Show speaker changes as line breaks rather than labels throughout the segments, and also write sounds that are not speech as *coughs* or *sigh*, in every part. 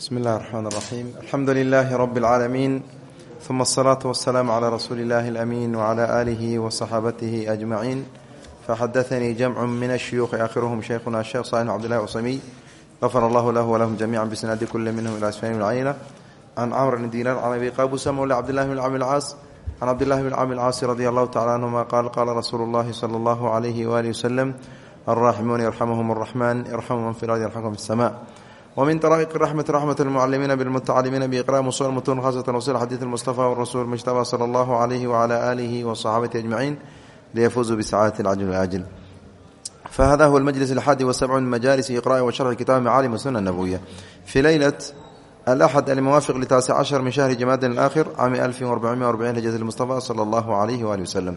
bsmi اllahi الرحmn الرaxيim alxamdu لilaahi rb اlcaalamiin ثuma الصlaaةu والsلاam عlى rasuuli اllahi الأmiin وعlى آlihi وصaxaabatihi أجmaciin faxadaثanii jamcu min الshuyuuخi aakhiruhum shaykhuna sheekh صالح cbdالlahi cusamiy غafar allahu lahu wlahum jamica bsnaadi kuli minhm ilى asfani bn can camr bn dinar can abi qabusa mawla cabdillahi bn cami lcaas can cabdillahi bn cami lcaasi radi allahu tacala canhuma qaal qaala rasuulu llahi sala allahu alayhi waalihi waslem alraaximuuna yarxamuhum arraxman yarxamu man fi lardi yarxamkum fi sama wmin طrائq raxmati raxmat اlmucalimiina bاlmutacalimiina biqra musul mutun khasatan wsil xadiid اlmustafa wrasuul mujtaba salى allahu alayhi wcala alihi wصaxaabati ajmaciin liyafuuzuu bisacaadati اlcajl waajil fahada huwa اlmajlis اlxadi wasabcuun majalisi iqra'i wa sharxi kitabi macaalim suna nabowiya fi leylat الأحد الموافق لتاسع عشر من شهر جماد الآخر عام 1440 هجرة المصطفى صلى الله عليه وآله وسلم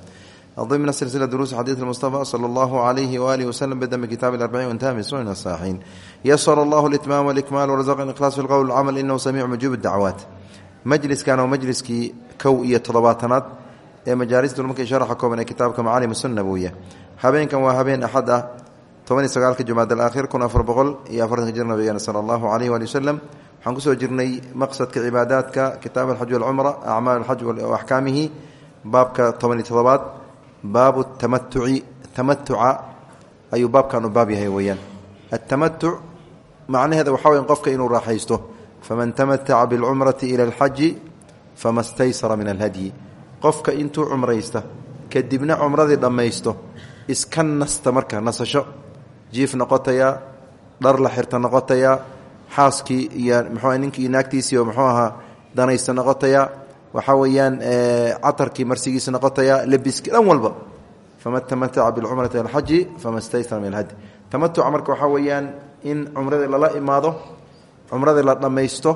ضمن سلسلة دروس حديث المصطفى صلى الله عليه وآله وسلم بدم كتاب الأربعين وانتهى من سنن الصحيحين يسر الله الإتمام والإكمال ورزقنا الإخلاص في القول والعمل إنه سميع مجيب الدعوات مجلس كان ومجلسكي كوئية طلباتنات ee majaalista markay sharaxa kooban ee kitaabka macaalim sunna nabawiya habeenkan waa habeen axad ah toban iyo sagaalka jumaad alaakhir kun afar boqol iyo afartanka jir nabigeena sala allahu caleyh waali wasalam waxaan kusoo jirnay maqsadka cibaadaadka kitaab alxaj walcumra acmaal alxaj axkaamihi baabka toban iyo todobaad baabu tamatuci tamatuca ayuu baabkan u baab yahay weeyaan. Atamatuc macnaheeda waxaa weya qofka inuu raaxaysto. Faman tamataca bilcumrati ila alxaji fama staysara min alhadyi. Qofka intuu cumraysta kadibna cumradii dhammaysto iska nasta marka nasasho. Jiif noqotaya dhar la xirta noqotaya xaaskii iyo mxuu ninkii naagtiisii oo muxuu ahaa danaysta noqotaya waxaa weeyaan catarkii marsigiisa noqotaya lebiski dhan walba. Fama tamataca bilcumrati alxaji fama staysara min alhadi tamatuca marka waxaa weeyaan in cumradii lala imaado cumradii la dhammaysto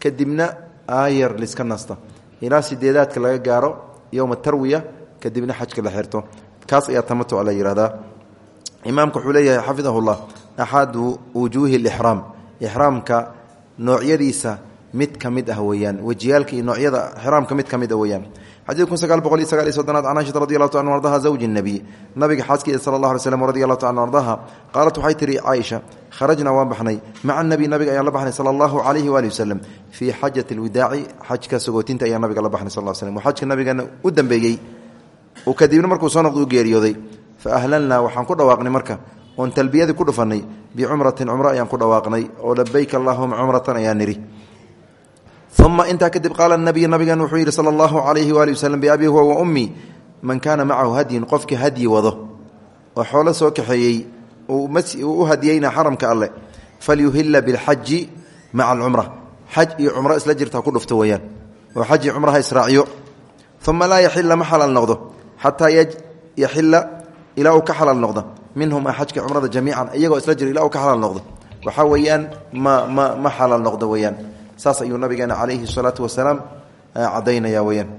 kadibna aayar liska nasta. Ilaa sideedaadka laga gaaro yowma tarwiya kadibna xajka la xirto. Kaas ayaa tamatuca la yihahdaa imaamka wuxuu leeyahay xafidahullah axadu wujuuhi lixraam. Ixraamka noocyadiisa mid ka mid ah weeyaan. Wejiyaalka noocyada ixraamka mid ka mid ah weeyaan. Xadiid kun sagaal boqol iyo sagaal iyo soddonaad can nebiy nabiga xaaskiisa sala allah alay slm radi allahu ta waxay tihi caaisha kharajnaa waan baxnay. Maca nebi nabiga ayaan la baxnay sala allahu calayhi waali wasalam fii xajati alwidaaci xajka sagootinta ayaan nabiga la baxnay sal slm xajka nabigeena u dambeeyey. Kadibna markuu soo noqda u geeriyooday. Fa ahlalnaa waxaan ku dhawaaqnay marka. Oon talbiyadii ku dhufanay. Bicumratin cumro ayaan ku dhawaaqnay. Oo labayk allahuma cumratan ayaan nidhi uma intaa kadib qaala nabiy nabigan wuxuu yidhi sala allahu calayhi waali waslem biabii huwa wa ummii man kaana macahu hadyun qofkii hadyi wado oo xoolo soo kaxeeyey uu u hadiyeyna xaramka alleh falyuhila bilxaji maca alcumra xaj iyo cumro isla jirta ku dhufto weeyaan oo xaj iyo cumraha israaciyo uma laa yaxila ma xalaal noqdo xataa yaxila ilaa uu ka xalaal noqdo minhuma xajka cumrada jamiican iyagoo isla jira ilaa uu ka xalaal noqdo waxaa weeyaan ma ma ma xalaal noqdo weeyaan saas ayuu nabigeena calayhi salaatu wasalaam caddaynaya weyaan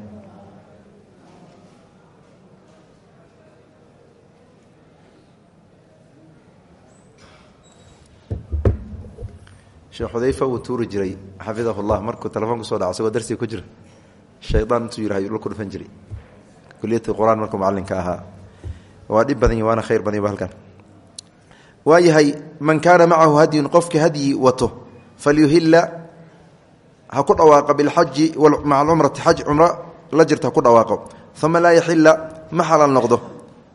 sheekh xudayfa wuu tuuri jiray xafidahu markuu telefoonka soo dhaco isagoo darsiga ku jira shaydaan intuu yidhahay dhulku dhufan jiray. Kuliyat qur'aan markuu macallinka ahaa waa dhib badan waana khayr badan ba halkan. Waayahay man kaana macahu hadyun qofka hadyi wato falyuhila ha ku dhawaaqa bilxaji maca alcumrati xaj cumro la jirta ku dhawaaqo. Uma laa yaxila ma xalaal noqdo.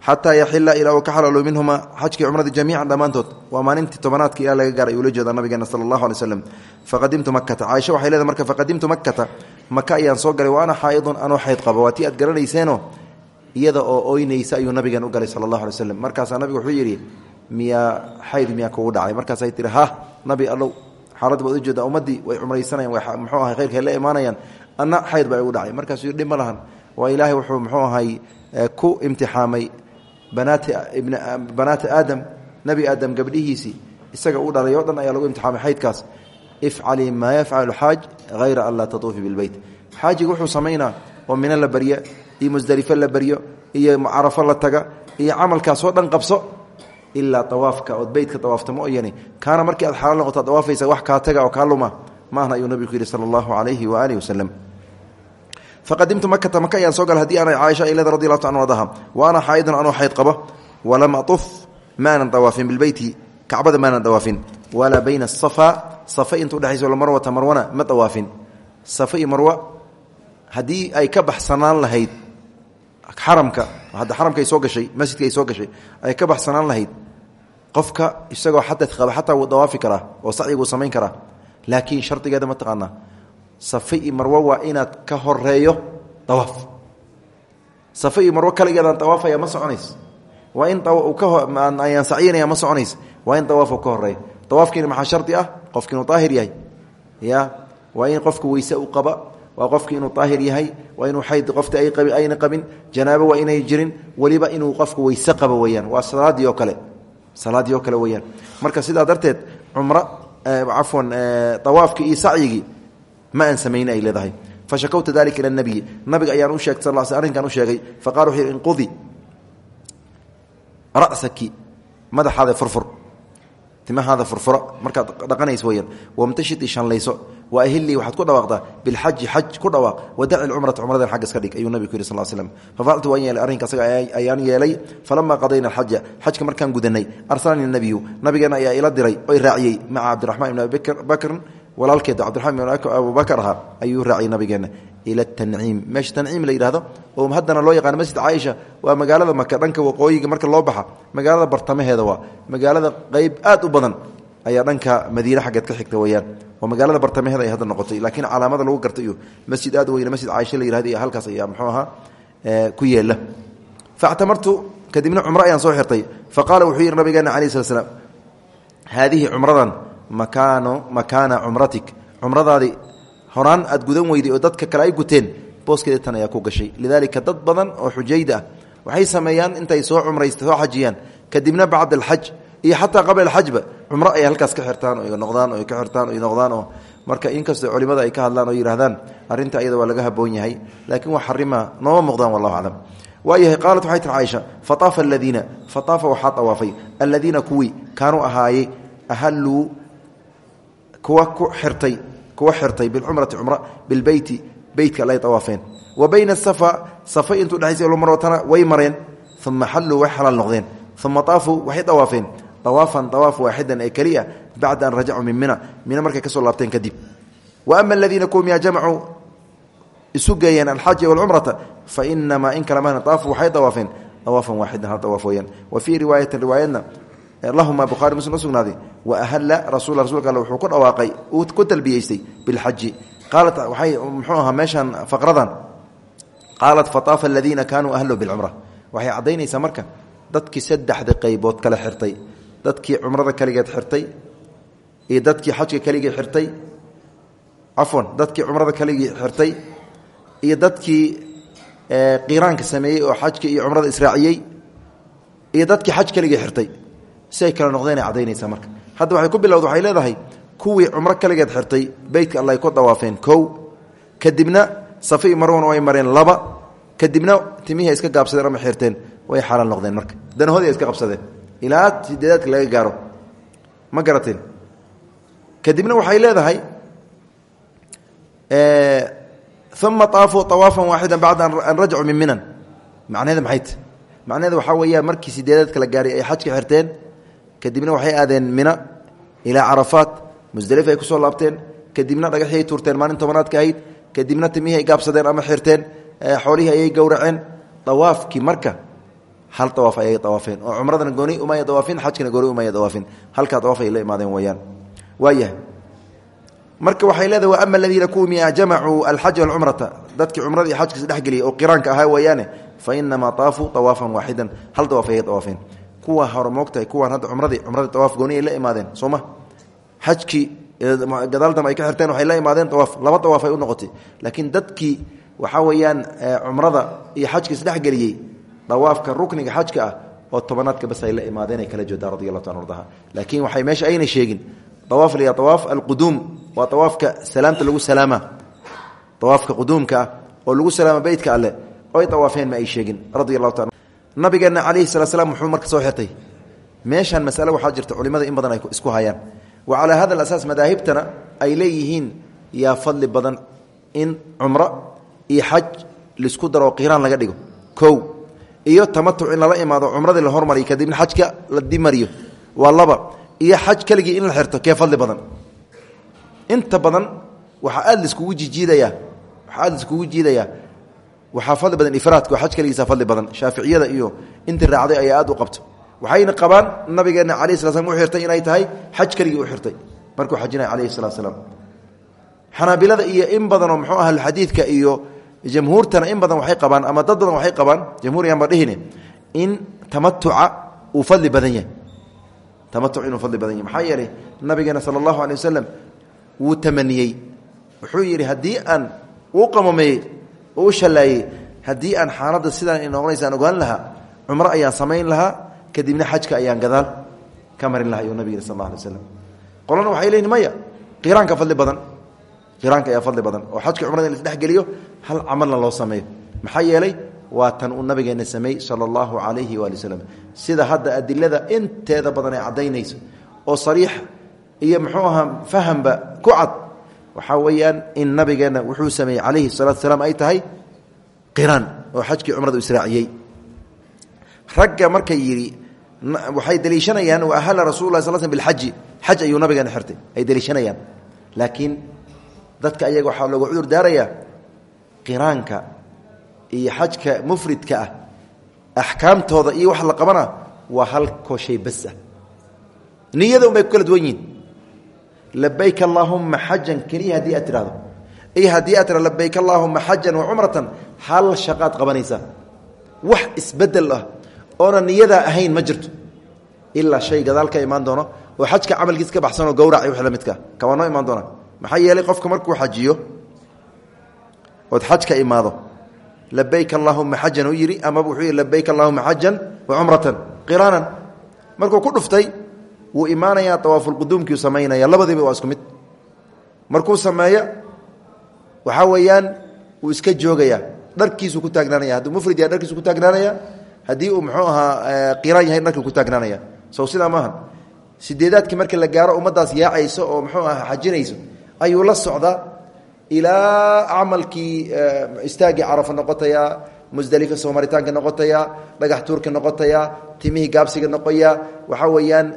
Xataa yaxila ilaa uu ka xalaalo minhuma xajkii cumradii jamiican dhammaantood. Waa maalintii tobanaadka ilaa laga gaaray ula jeeda nabigeena sala allahu alay slam faqadimtu makata caaisha waxay leedahay marka faqadimtu makata maka ayaan soo galay wa ana xaaidun anoo xayd qaba. Waa tii iyada oo oynaysa ayuu nabigeen u galay sala allahu alay waslem markaasaa wuxuu yidhi miyaa xayd miyaa kugu dhacay. Markaasay tihi ha nabi allow xaaladda baad ujeeda ummaddii way cumraysanayan muxuu ahay khayrkay la imaanayaan anna xayd baa igu dhacay. Markaasuu dhib ma lahan. Waa ilaahay wuxuu muxuu ahay ku imtixaamay banaati banaati aadam nebi aadam gabdhihiisii. Isaga u dhalay o dhan ayaa lagu imtixaamay xaydkaas. Ifcalii maa yafcalu xaaj hayra an laa tatuufi bilbeyt xaajiga wuxuu samaynaa oo mino la barya iyo musdelifo la baryo iyo carafo la taga iyo camalkaasoo dhan qabso ilaa awaafka ood beytka awaafta ma oyani markii aad xalaal noqoto ad awaafaysa wax kaa taga oo kaa luma maahna ayuu nabigu yidhi sala allahu calayhi waaalih wasalam faqadimtu makata maka ayaan soo haddii ana caaisha ay leeda radi allahu wa ana xaaidun anuu xayd qaba. Walam atuf maanan dawaafin bilbeyti kacbada maanan dawaafin. Walaa bayna asafa safa inta udhexayso marwata marwana ma dawaafin. Safa marwa haddii ay ka baxsanaan lahayd xaramka hadda xaramka ay soo gashay masjidka ay gashay ay ka baxsanaan lahayd qofka isagoo xadad qaba xataa wuu dawaafi karaa oo sacyigu samayn karaa. Laakiin shardigeeda ma taqaanaa. Safa iyo marwo waa inaad ka horeeyo dawaaf. Safa iyo marwo kaligeedaan dawaafaya ma soconays. Waa in ayaan sacyinaya ma soconays. Waa in dawaafku ka horeeyo dawaafkiina maxaa shardi ah? Daahir yahay. Ya waa in qofka weyse u qaba waa qofki inuu daahir yahay waa inuu xayd qofta ayna qabin janaabo waa inay jirin weliba inuu qofka weyse qabo weyaan waa salaadii oo kale salaadii oo kale weyaan marka sidaa darteed cumro cafwan dawaafkii iyo sacyigii ma aan samayni ay leedahay. Fashakawta dalika ila nabiyi nabiga ayaan u sheegtay sal sl arrinkan u sheegay faqala wuxuu yidhi inqudi ra'saki madaxaada furfur timahaada furfura wa ahilii waxaad ku dhawaaqdaa bilxaji xaj ku dhawaaq. Wadaci lcumrata cumradan xagga iska dhig ayuu nabigu ku yidhi sal slm fafacaltu waan yeelay arrinka asaga ayaan yeelay. Falamaa qadayna alxaja xajka markaan gudanay arsalanii nabiyu. Nabigeena ayaa ila diray oy raaciyey maca cabdiraxmaan ibn abi bakrin walaalkeeda cabdiraxmaan ibn abubakar ahaa ayuu raaciyey nabigeena ila tanciim meesha tanciim la yidhahdo oo haddana loo yaqaano masjid caaisha waa magaalada maka dhanka waqooyiga marka loo baxa magaalada bartamaheeda waa magaalada qeyb aad u badan ayaa dhanka madiine xaggeed ka xigta weyaan oo magaalada bartamaheeda ay hadda noqotay laakiin calaamada lagu garta masjid aad weyne masjid caaisha la yihahdo iyo halkaas ayaa muxuu ahaa ku yeela factamartu kadibna cumro ayaan soo xirtay. Fa qaala wuxuu yidhi nabigeena alayh slat slam haadihi cumradan makaano makaana cumratik. Cumradaadii horaan aad gudan weyday oo dadka kale ay guteen booskeeda tan ayaa ku gashay. Lidaalika dad badan oo xujayda ah waxay sameeyaan intay soo cumraysta soo xajiyaan. Kadibna bacda alxaj iyo xataa qabla alxajba cumro ay halkaas ka xirtaan oo noqdaan oo ka xirtaan oo noqdaan oo marka inkastoo culimada ay ka hadlaan oo yidhahdaan arrinta ayada waa laga haboon yahay. Laakiin wax xarima nooma muuqdaan wallahu aclam waayahay qaalat waxay tir caaisha fataafa aladiina fataafa waxaa dawaafay. Aladiina kuwii kaanuu ahaayey ahaluu kuwa ku xirtay kuwa xirtay bicumrati cumra bilbeyti beytka alay awaafeen wa bayna safa safa intuu dhexaysa marwatana way mareen uma xalluu way xalaal noqdeen uma aafuu waxay dawaafeen awaafan awaaf waaxidan ee keliya bacda an rajacuu min mina mina markay ka soo laabteen kadib. Wa ama aladiina kuwmiya jamacuu isu geeyeen alxaja walcumrata fa inamaa in kala mahna aafuu waxay dawaafeen awaafan waaxidan hal awaaf weyaan wa fii riwaayatin riwaayadna lahuma buhari muslim usugnaaday wa ahalla rasul rasulka alle wuxuu ku dhawaaqay uu ku talbiyeystay bilxaji qaalat waxay muxuu ahaa meeshan faqradan? Qaalat fataafa aladiina kaanuu ahlu bilcumra waxay caddaynaysaa marka dadkii saddexda qaybood kale xirtay dadkii cumrada keligeed xirtay iyo dadkii xajka keligii xirtay. Cafwan dadkii cumrada keligii xirtay iyo dadkii qiraanka sameeyey oo xajka iyo cumrada israaciyey iyo dadkii xaj keligii xirtay. Si ay kala noqdeen ay marka. Hadda waxay ku bilowda waxay leedahay kuwii cumro kaligeed xirtay beytka alla ay ku dawaafeen kow. Kadibna safa iyo marwana way mareen laba. Kadibna timihii ay iska gaabsadeen ama xirteen way xalaal noqdeen marka. Danahoodii ay iska qabsadeen ilaa sideedaadka laga gaaro ma garateen kadibna waxay leedahay uma aafuu awaafan waaxida bacda an rajacuu min minan. Macnaheeda maxay ta macnaheeda waxaa markii sideedaadka la gaaray ay xajka xirteen kadibna waxay aadeen mina ilaa carafaat musdalif ay ku soo laabteen kadibna dhagaxii ay tuurteen maalin ahayd kadibna timihii gaabsadeen ama xirteen xoolihii ayay gowraceen. Dawaafkii marka hal dawaaf ayay dawaafeen oo cumradana gooni umaya dawaafin xajkana gooni umaya dawaafin halkaa dawaaf ay la imaadeen weyaan waayahay marka waxay leedahay wa ama aladiina kuwimiya jamacuu alxaja walcumrata. Dadkii cumrada iyo xajka isdhexgeliyay oo qiraanka ahaa weeyaane fa inamaa taafuu awaafan waaxidan. Hal dawaaf ayay dawaafeen kuwa hore moogtahay kuwaan hadda cumradii cumradii awaaf gooni la imaadeen soo ma? Xajkii gadaal dambe ay ka xirteen waxay la imaadeen awaaf laba dawaaf ay u noqotay. Laakiin dadkii waxaa weeyaan cumrada iyo xajka isdhexgeliyey dawaafka rukniga xajka ah oo tobanaadka bas ay la imaadeen ay kala joodaa radi allahu ta ardaha laakiin waxay meesha ayna sheegin. Awaaf la awaaf alquduum waa awaafka salaamta lagu salaama. Awaafka quduumka ah oo lagu salaama beytka alle oy awaafeen ma ay sheegin radi allahu ta nabigeena calayhi salaa slam muxuu marka soo xirtay. Meeshan masale waxaa jirta in badan ay isku hayaan. Wa calaa hada alasaas madaahibtana ay leeyihiin yaa fadli badan in cumro iyo xaj la isku daro oo qiiraan laga dhigo. Kow iyo tamatuc in lala imaado cumradii la hormariyo kadibna xajka la dimariyo. Waa iyo xaj keligii in la xirto kee fadli badan? Inta badan waxaa aad laiskugu jijiidayaa. Waxaa aad laiskugu jiidayaa. Waxaa fadli badan ifraadka oo xaj kaligiisa fadli badan. Shaaficiyada iyo intii raacday ayaa aad u qabto. Waxayna qabaan nabigeena alayh sala slam u xirtay inay tahay xaj keligii u xirtay. Markuu xajinaya alayhi salatu slaam xanaabilada iyo in badanoo muxuu ah xadiidka iyo jamhuurtana in badan waxay qabaan ama dad badan waxay qabaan jamhuur yaanba dhihine in tamatuca uu fadli badan yahay. Tamatuc inuu fadli badan yahay. Maxaa yeelay nabigeena sala allahu alay wasalam wuu wuxuu yidhi haddii aan uu qamameeyey u shallaayey haddii aan xaaladda sidaan inoqonaysa aan ogaan lahaa cumro ayaan samayn lahaa kadibna xajka ayaan gadaal ka marin lahaa ayuu nabig yidhi sal alla alay qolana waxay leeyihiin maya qiraanka fadli badan qiraanka ayaa fadli badan oo xajka cumrada in lasdhexgeliyo hal camalna loo sameeyo. Maxaa yeelay waa tan uu nabigeena sameey sala allahu calayhi waali wasalam sida hadda adilada inteeda badan ay caddaynayso oo sariix iyo muxuu ahaa fahamba ku cad waxaa weeyaan in nabigeenna wuxuu sameeyey calayhi salatu salaam ay tahay qiraan oo xajkii cumrada israaciyey. Ragga markay yidhi waxay deliishanayaan wa ahalla rasul lah sal sl biaji xaj ayuu nabigeena xirtay ay deliishanayaan. Laakiin dadka ayaga waxaa looga cudur daarayaa qiraanka iyo xajka mufridka ah axkaamtooda iyo wax la qabana waa halkoo shay bas ah. Niyada un bay ku kala duwan yihiin. Labayk allaahuma xajan keliya haddii aad tirahdo iyo haddii aad tira labayk wa cumratan hal shaqaad qabanaysaa wax isbeddel ah oona niyadaa ahayn ma jirto. Ilaa shay gadaal ka imaan doono oo xajka camalkiis ka baxsanoo gawrac iyo wix la midka kawaa noo imaan doonaa yeelay qofka markuu xajiyo ood xaj ka imaado. Labayk allaahuma xajan u yidhi amaba wuxuu yidhi labayk allaahuma xajan wa cumratan qiraanan. Markuu ku dhuftay wuu imaanayaa awaafulquduumkiu samaynaya labadiiba waa isku mid. Markuu sameeyo waxaa weeyaan wuu iska joogayaa. Dharkiisuu ku taagnaanaya. Hadduu mufrid yahay dharkiisu ku taagnaanaya. Haddii uu muxuu ahaa qiraan yahay dharkii ku taagnaanaya. Sow sidaa maaha sideedaadkii markii la gaaro ummaddaas yaacayso oo muxuu aha xajinayso ayuu la ilaa camalkii istaagii carafa noqotaya musdalifa soo noqotaya dhagax tuurka noqotaya timihii gaabsiga noqoya waxaa weeyaan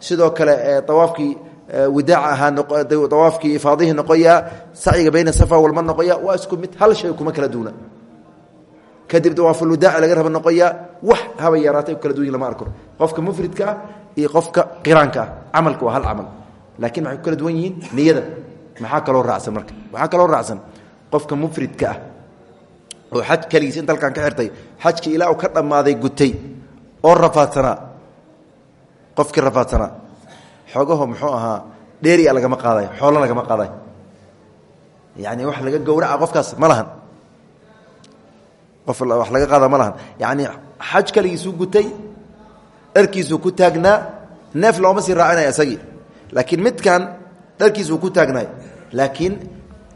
sidoo kale awaafkii widaac ahaa awaafkii ifaadihii noqoya sacyiga bayna safa walma noqoya waa isku mid hal shay kuma kala duuna. Kadib dawaafulwadaaci laga raba noqoya wax haba yaraatay kala duwan lama arko. Qofka mufridka ah iyo qofka qiraanka ah waa hal camal. Laakiin waxay kala duwan yihiin niyada maxaa kaloo raacsan marka? Waxaa kaloo raacsan? Qofka mufridka ah oo xaj keligiis inta halkaan ka xirtay xajkii ilaa uu ka dhammaaday gutay oo rafaadsanaa qofkii rafaadsanaa xoogaho muxuu ahaa dheeria lagama qaadayo xoolo lagama qaadayo yani wax laga gowraca qofkaas ma qof wax laga qaada ma lahan. Yacni xaj keligiisuu gutay dharkiisuu ku taagnaa neef looma sii raacinaya isagii. Laakiin midkan dharkiisuu ku taagnaay laakiin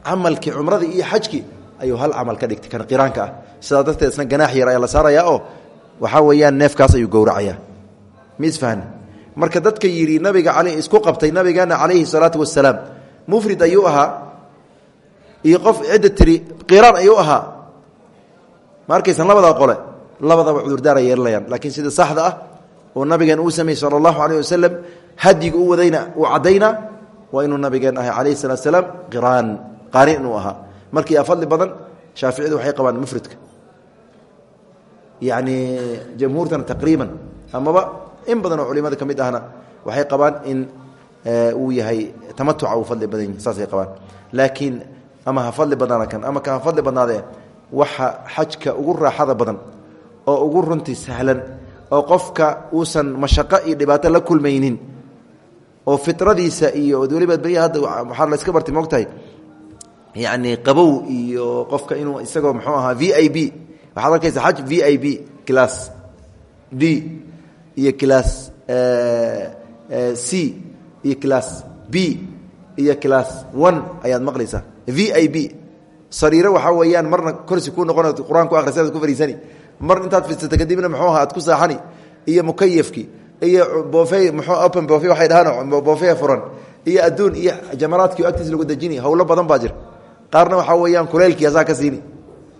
camalkii cumradii iyo xajkii ayuu hal camal ka dhigtay kan qiraanka ah. Sidaa darteed isna ganaax yar ayaa la saarayaa oo waxaa weeyaan neefkaas ayuu gowracayaa. Mi isfahni marka dadka yidhi nabiga al isku qabtay nabigeena calayhi salaatu wasalaam mufrid ayuu ahaa. Iyo qof cidda tiri qiraan ayuu ahaa. Ma arkaysan qole? Labadaba cudurdaara yeelanayaan laakiin sida saxda ah oo nabigeen uu sameeyey sala allahu alayh wasalam u wadayna uu caddayna waa inuu nabigeen ahay calayhi salatu salaam qiraan qaari inuu ahaa. Markii aa fadli badan shaaficiyadu waxay qabaan mufridka. Yacni jamhuurtana taqriiban. Amaba in badan oo culimada ka ahna waxay qabaan in uu yahay tamatuca uu fadli badan saasay qabaan. Laakiin ama ha fadli badnaada kan ama ka ha fadli badnaadee waxa xajka ugu raaxada badan oo ugu runtii sahlan oo qofka uusan mashaqo iyo dhibaato la kulmaynin oo fitradiisa iyo weliba beriya hadda waxaa la iska bartay moogtahay yacni qabow iyo qofka inuu isagoo muxuu ahaa v i b. Waxaad arkaysa xaj v i b class d iyo class c iyo class b iyo class one ayaad maqlaysaa. V i b. Sariiro waxaa weeyaan marna korsi kuu noqon qur'aan ku akhrisan ad ku fariisani. Mar intaad fidsata kadibna muxuu ahaa ad ku saaxani. Iyo mukayafki iyo bofe mxuu open bofe waxay dhahaan bofe furan. Iyo adduun iyo jamaraadkii agtiis lagu dejini howlo badan baa jira. Qaarna waxaa weeyaan kuleylkii asaa ka siini.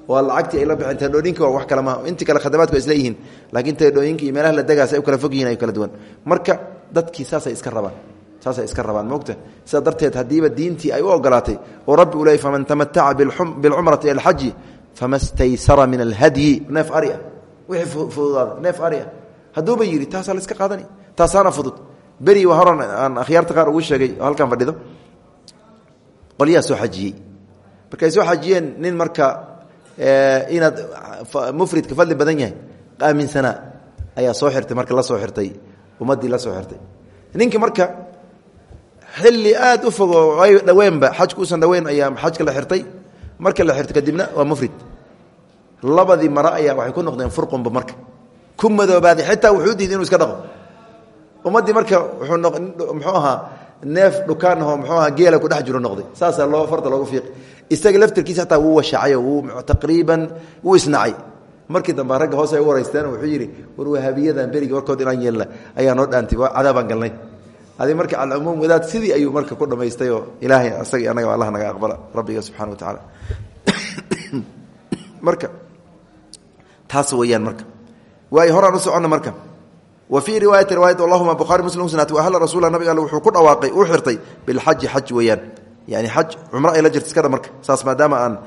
Waa lacagtii ay la bixeen teedhooyinka waa wax kale maaha intii kale khadamaadku ay isleeyihiin laakiin teedhooyinka iyo meelaha la degaas ay u kala fog yihiin ay kala duwan. Marka dadkii saasay iska rabaan. Saasay iska rabaan moogta sidaa darteed haddiiba diintii ay u ogolaatay oo rabbi u leey faman tamataca bilcumrati ila alxaji fama staysara min alhadyi neef ari ah. Wixii fududaada neef ari ah hadduuba yidhi taasaa la iska qaadani? Taasaana fudud. Beri waa horan aan akhyaarta qaar ugu sheegay halkan fadhido. Qolyaha soo xajiyey. Markay soo xajiyeen nin marka inaad mufridka fadli badan yahay aaminsanaa ayaa soo xirtay marka la soo xirtay ummaddii la soo xirtay. Ninkii marka xilli aad u fogo ay dhaweenba xajku usan dhaweyn ayaa xajka la xirtay. Marka la xirtay kadibna waa mufrid. Labadii mare ayaa waxay ku noqdeen furqunba marka ku madoobaaday xitaa wuxuu diiday inuu iska dhaqo. Ummaddii marka wuxuu muxuu ahaa neef dhukaan ahoo muxuu ahaa geela ku dhex jiro noqday. Saasaa loo farta loogu fiiqi. Isaga laftirkiisa hataa wuu washacayo wuu taqriiban wuu isnacay. Markii dambe ragga ay u wuxuu yidhi war wahabiyadan berigii warkood inaan yeelna ayaa noo dhaantay cadaabaan galnay. Adi marka alcumuum wadaad sidii ayuu marka ku dhamaystay oo ilaahay asaga annaga allah naga aqbala rabbiga subxana wa tacaala. *coughs* Marka taas weeyaan marka waay horaan u soconna marka. Wa fii riwaayati riwaayat allahuma bukhari muslim usnaat wa ahla rasuula nabiga alle wuxuu ku dhawaaqay uu xirtay bilxaji xaj weeyaan. Yani xaj cumro ay la jirta marka saas maadaama aan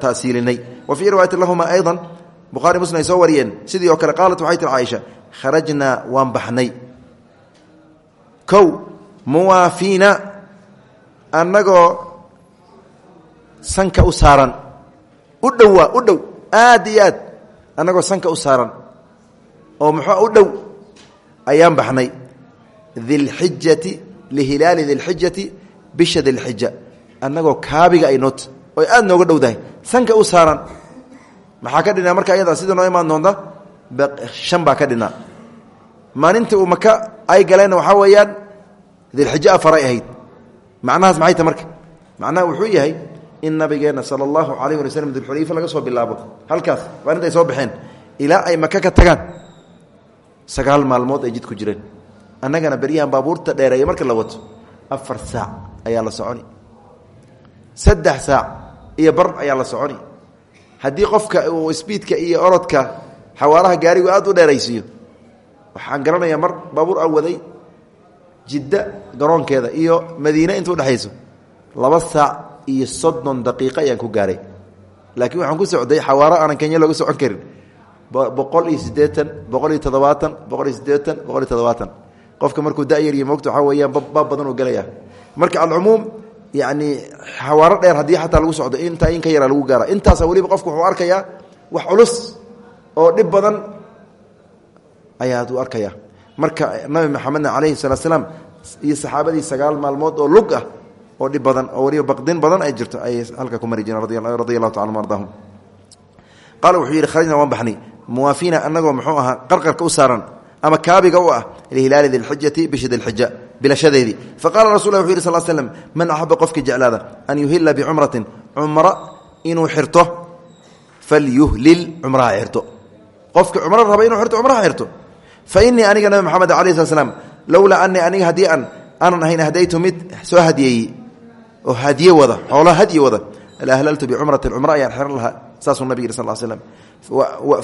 taasiilinay. Wa fii riwaayati lahuma ayضa bukhari muslim ay sidii oo kale qaalat waxay tiri caaisha kharajnaa waan baxnay kow muwaafiina annagoo sanka u u dhowaa u dhow aad iyo sanka u oo muxuu u dhow ayaan baxnay dilxijati lihilaali dilxijati bisha dilxija annagoo kaabiga ay noot oy aad nooga dhowdahay sanka u saaran. Maxaa ka dhinaa marka ayada sida noo imaan doonta? Shan baa ka dhinaa maalinta uu maka ay galeenna waxaa weeyaan dilxijo afaray ahayd. Macnahaas maxay ta marka? Macnaha wuxuu yahay in nabigeenna sala allahu calayh wali slm dulxulayfa laga soo bilaabo. Halkaas maalinta ay soo baxeen. Ilaa ay maka ka tagaan sagaal maalmood ay jid ku jireen. Annagana beryahan baabuurta dheereeya marka la wato afar saac ayaa la soconi. Saddex saac iyo bar ayaa la soconi. Haddii qofka uu sbiidka iyo orodka xawaaraha gaarigu aad u dheeraysiiyo waxaan garanayaa mar baabuur aan waday jidda garoonkeeda iyo madiine inta udhexayso laba saac iyo soddon daqiiqo ayaan ku gaaray. Laakiin waxaan ku socday xawaaro aanan kenya looga socon karin boqol iyo siddeetan boqol iyo toddobaatan boqol iyo siddeetan boqol iyo toddobaatan. Qofka markuu dayar iyo moogta waxaa weeyaan baab badan gelaya marka alcumuum yacni xawaaro dheer haddii xataa lagu socdo intaa in ka yaraa lagu gaara. Intaasa weliba qofku wuxuu arkayaa wax culus oo dhib badan ayaad u arkaya. Marka nabi maxamedna calayhi salaat slaam iyo saxaabadii sagaal maalmood oo lug ah oo dhib badan oo weliba baqdin badan ay jirto ayay halka ku mari jireen radi allahu taala anu ardaahum. Qaala wuxuu yidhi kharajna waan baxnay muwaafiina annagoo muxuu ahaa qarqarka u saaran ama kaabiga u ah lihilaali dilxijati bisha dilxija bilashadeedii. Faqala rasul wuxu yih sal slm man axaba qofkii jeclaada an yuhila bicumratin cumro inuu xirto falyuhlil cumraha xirto. Qofkii cumro raba inuu irto cumraha xirto. Fa inii aniga nabi maxamed alayh slat slam lowlaa anii aniga haddii aan aanan ahayn hadaytu mid soo hadiyeeyey oo hadiye wada xoolo hadyi wada la ahlaltu bicumratin cumro ayaan lahaa saasuu nabig yiri sal slm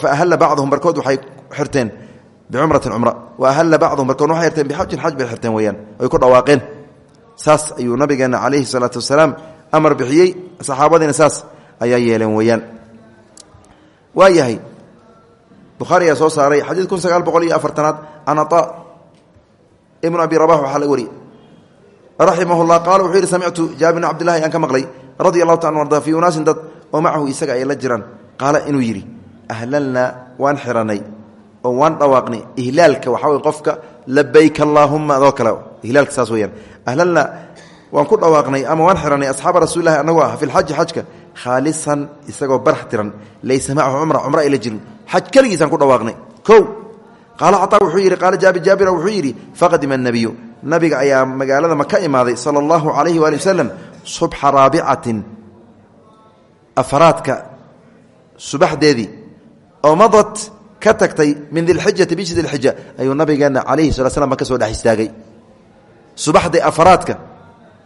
fa ahalla bacduhum barkood waxay xirteen bicumratin cumra wa ahalla bacduhum barkood waxay xirteen bixajin xaj bay xirteen weyaan ay ku dhawaaqeen. Saas ayuu nabigeena calayhi salaatu wasalaam amar bixiyey. Saxaabadiina saas ayaa yeeleen weeyaan. Waa yahay bukhaari ayaa soo saaray xadiid kun sagaal boqol iyo afartanaad can aطa ibnu abi rabax waxaa laga wariyey raximah llah qaala wuxuu yidhi radi allahu taala arda fii unaasin dad oo macahu isaga ay la jiraan qaala inuu yidhi ahlalnaa waan xiranay oo waan dhawaaqnay ihlaalka waxaa wey qofka labayk allaahuma adoo kale ihlaalka saas weyaan ahlalnaa waan ku dhawaaqnay ama waan xiranay asxaaba rasuulilahi anagoo ah fi lxaji xajka khaalisan isagoo barax tiran laysa macahu cumra cumro ayla jirin xaj keligiisaan ku dhawaaqnay. O qaala cataa wuxuu yidhi qaala jaabir jaabira wuxuu yidhi faqadima nabiga ayaa magaalada maka imaaday sala subxa raabicatin afaraadka subaxdeedii oo madad ka tagtay min dilxijati bishi dilxija ayuu nabigeena calayhi sala slam maka soo dhex istaagay subaxdii afaraadka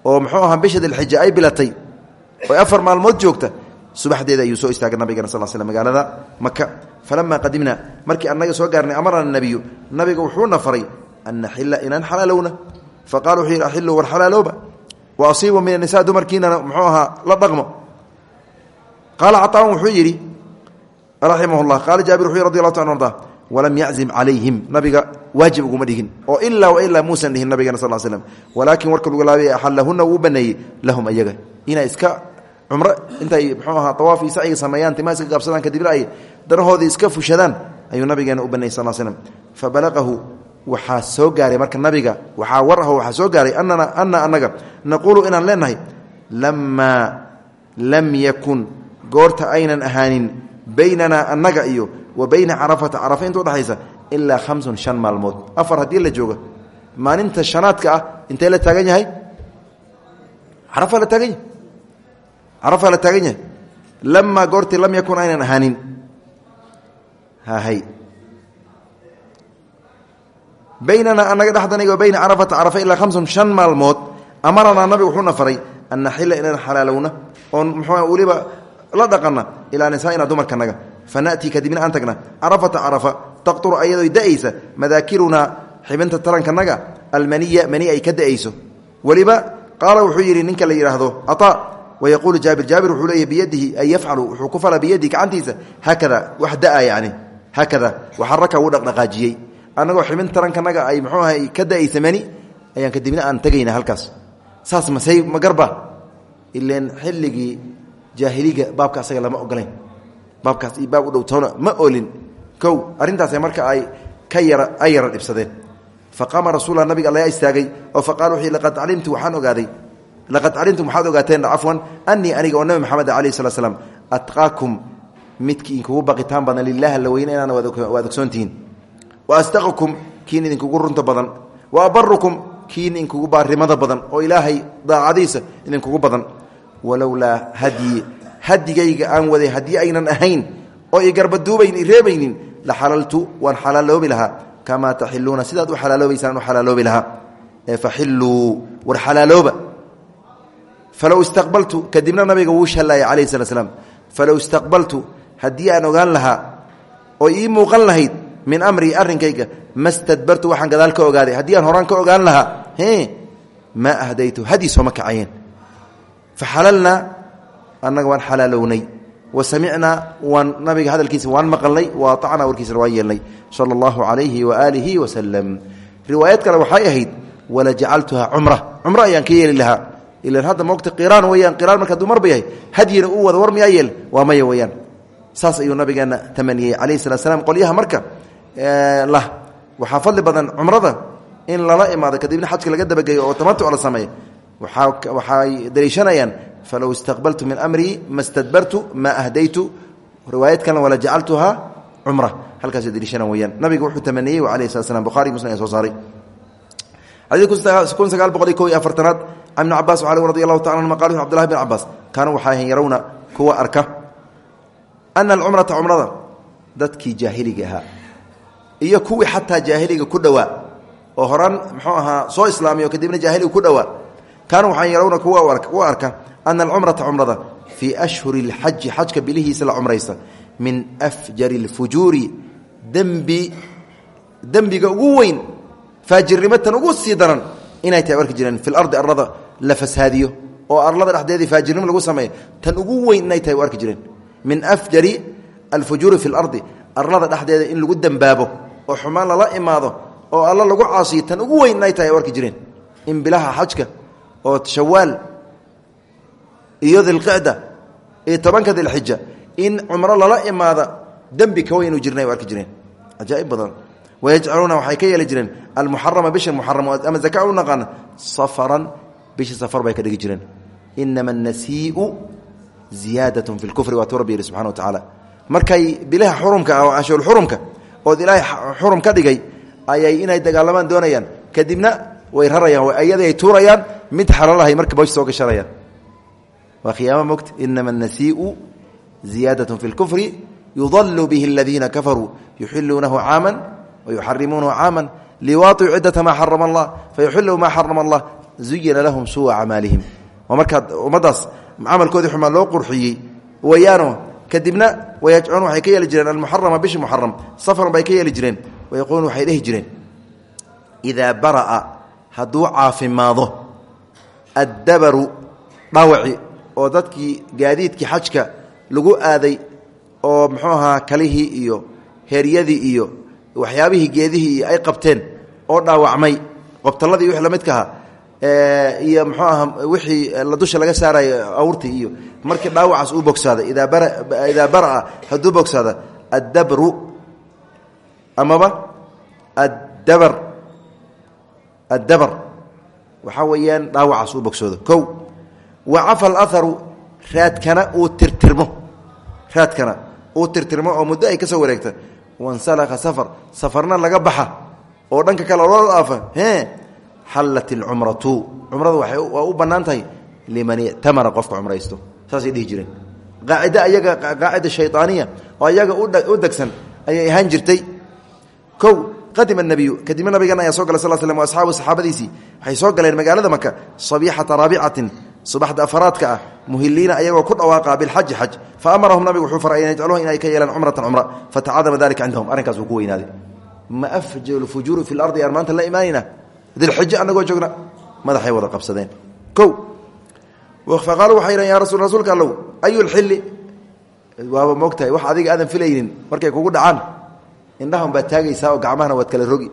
oo muxuu ahaa bisha dilxija ay bilatay oo afar maalmood joogta subaxdeeda ayuu soo istaagay nabigeena sal sl magaalada maka falamaa qadimna markii annaga soo gaarnay amarana nabiyu nabiga wuxuuna faray an naxila inaan xalaalowna. Faqala wuxuu yidhi axiluu wa asiibu min anisa dumarkiinana muxuu ahaa la dhaqmo. Qaala caطaan wuxuu yidhi raximah llah qaala jaabir wuxuu yhi radi allahu ta arda walam yaczim calayhim. Nabiga waajib uguma dhigin. Oo ilaa wa ilaa muusan dhihin nabigana sal slm walaakin warka lagu laabay axallahuna wuu baneeyey lahum ayaga. Inay iska cumro intay mxuu ahaa awaaf iyo sacyiga sameeyaan timaa iska gaabsadaan kadibna ay waxaa soo gaaray marka nabiga waxaa war aho waxaa soo gaaray anana ana anaga naquulu inaan leenahay lamaa lam yakun goorta aynan ahaanin baynanaa annaga iyo wa bayna carafata. Carafa inta udhexaysa ilaa hamsun shan maalmood. Afar haddii la jooga maalinta shanaadka ah intee la taagan yahay? Carafa la taagan yahay? Carafa la taagan yahay? Lamaa goortii lam yakun aynan ahaanin. Hahay baynanaa anaga dhexdaniga wa bayna carafata carafa ilaa hamsun shan maalmood amaranaa nabigu wuxuuna faray an naxila inaan xalaalowna oon muxuu weliba la dhaqana ilaa nisaaina dumarkanaga. Fanatii kadibna aan tagna carafata carafa taqturu ayadoo da'aysa madaakirunaa xibinta tarankanaga almaniya mani ay ka da'ayso. Weliba qaala wuxuu yidhi ninka la yidhaahdo aaa wayaquulu jaabir jaabir wuxuu leeyahy biyadihi ay yafcalu wuxuu ku fala biyadihi gacantiisa. Haakada wax da'a yani haakada waxaraka wuu dhaqdhaqaajiyey annagoo xibin tarankanaga ay muxuu ahay ka da'aysa mani ayaan kadibna aan tegayna halkaas. Saas masay ma garba. Ileen xilligii jaahiliga baabka asaga lama ogolayn baabkaas iyo baab u dhowtoona ma olin kow arrintaas marka ay ka yara ay yara dhibsadeen. Faqaama rasuula nabiga alla istaagay oo faqala wuxuu laqad calimtu waxaan ogaaday. Laqad calimtum waxaad ogaateen cafwan anii aniga oo nabi maxamed alayh slat slam atqaakum midkii inkugu baqitaan badan lilah alla weyne inaan waad ogsoontihiin wa astaqakum kiin idinkugu runta badan. Wa abarukum kiin idinkugu baarimada badan. Oo ilaahay daacadiisa idinkugu badan. Walowlaa hadyi hadigayga aan waday haddii aynan ahayn oo i garbaduubayn i reebaynin la xalaltu waan xalaaloobi lahaa. Kamaa taxiluuna sidaad u xalaaloobaysaan u xalaaloobi lahaa. Ee faxiluu war xalaalooba. Falow istaqbaltu kadibna nabiga wuu shallaayay calayhi slat slam falow istaqbaltu haddii aan ogaan lahaa oo ii muuqan lahayd min amrii arrinkayga ma stadbartu waxaan gadaal ka ogaaday. Haddii aan horaan ka ogaan lahaa maa ahdaytu. Hadii sooma kacayeen. Faxalalnaa annaga waan xalaalownay. Wa samicnaa waan nabiga hadalkiisa waan maqalnay. Wa aacnaa warkiisana waan yeelnay. Sala allahu calayhi waaalihi wasalam riwaayad kale waxay ahayd wala jacaltuhaa cumra. Cumro ayaan ka yeeli lahaa. Ilan hadda mogta qiraan weyaan qiraan marka haduu marba yahay uu wada war miyaa yeel. Waa maya weyaan saas ayuu nabigeena tamaniyey. Calayhi salat slam qolyaha marka lah waxaa fadli badan cumrada in lala imaado kadibna xajka laga dabageeyo oo tamatuc la sameeyo. Waxay daliishanayaan falow istaqbaltu min amrii ma stadbartu ma ahdaytu. Riwaayad kalena wala jacaltuhaa cumra. Halkaasay daliishanaan weyaan nabiga wuxuu tamaniyey alayh slat slam buhari muslim ayaa soo saaray. Kun sagaal boqol iyo kow iyo afartanaad can ibni cabas al radi allahu taala anuma qal cbdullahi bn cabaas kaanuu waxay yarawna kuwa arka ana alcumrata cumrada dadkii jaahiliga ahaa iyo kuwii xataa jaahiliga ku dhowaa oo horaan muxuu ahaa soo islaamiyo kadibna jaahiliga ku dhowaa kaanuu waxaa yarawna kuwa arka ana alcumrata cumrada. Fii ashhuri اlxaji xajka bilihiisa la cumraysa min afjari اlfujuuri dembi dembiga ugu weyn faajirnimatan ugu sii daran inay tahay arki jireen fi lardi arlada la fasaadiyo oo arlada dhexdeedii faajirnimo lagu sameeyo tan ugu weyn inay tahay u arki min afjari alfujuuri fi lardi arlada dhexdeeda in lagu dembaabo oo xumaan lala imaado oo alla lagu caasiyo tan ugu weyn tahay u arki jireen. In bilaha xajka oo shawaal iyo dilqicda iyo tobanka dilxija in cumro lala imaada dembi ka weyn inuu jirna arki jireen. Cajaaib badan. Wayajcaluuna waxay ka yeeli jireen almuxarama bisha muxaram ama zaka u safaran bisha safar bay ka dhigi jireen. Inama annasiiu ziyaadatun fi lkufri waatuu rabbi yihi subxana wa tacaala markay bilaha xurumka ah oo ashhurxurumka ood ilaahay xurum ka dhigay ayay inay dagaalamaan doonayaan. Kadibna way rarayaan ayada ay tuurayaan mid xalalahay marka bosh soo gashanayaan. Waa khiyaama mogta inama annasiiu ziyaadatun fi lkufri yudalu bihi aladiina kafaruu yuxiluunahu caaman wayuxarimuunahu caaman liwaaطicu ciddata maa xarama allah fayuxilu maa xarama allah zuyina lahum suua acmaalihim markaa ummaddaas camalkoodii xumaa loo qurxiyey wayaano kadibna wayajcuun waxay ka yeeli jireen almuxarama bishi muxaram safran bay ka yeeli jireen. Wayaquuluun waxay dhehi jireen idaa bara'a hadduu caafimaado addabaru dhawaci oo dadkii gaadiidkii xajka lagu aaday oo muxuu ahaa kalihii iyo heeryadii iyo waxyaabihii geedihii ay qabteen oo dhaawacmay qobtalladii wixii lamidka ahaa iyo muxuu aha wixii la dusha laga saarayo awrtii iyo markii dhaawacaas uu bogsaaday idaa baraa hadduu bogsaada addabru amaba addabar addabar. Waxaa weeyaan dhaawacaas uu bogsoodo. Kow wa cafa alaharu raadkana uu tirtirmo. Raadkana uu tirtirmo oo muddo ay ka soo wareegta. Wansalakha safar safarna laga baxa oo dhanka kale loo dhaafa. E xallat ilcumratu cumradu waa u bannaan tahay liman ictamara qofka cumraysto saasay dhihi jireen qaacida ayaga qaacida shaydaaniya oo ayaga u degsan ayay ahaan jirtay kow qadima nabiyu kadibna nabigan ayaa soo galay sal slm asxaabu saxaabadiisii waxay soo galeen magaalada maka sabiixata raabicatin subaxda afaraadka ah muhiliina ayagoo ku dhawaaqa bilxaji xaj fa amarahum nabigu wuxuu faray an yajcaluha inay ka yeelaan cumratan cumra fatacadama dalika cindahum arrinkaas wuu ku weynaaday ma afjalu fujuuru fi lardi aan maanta la imaanayna dilxije anagoo joogna madaxay wada qabsadeen. O faqaaluu waxay yidhahen ya rasul rasuulka allow ayu lxilli waaba moogtahay wax adiga aadan filaynin markay kugu dhacaan indhahan baad taagaysaa oo gacmahana waad kala rogi.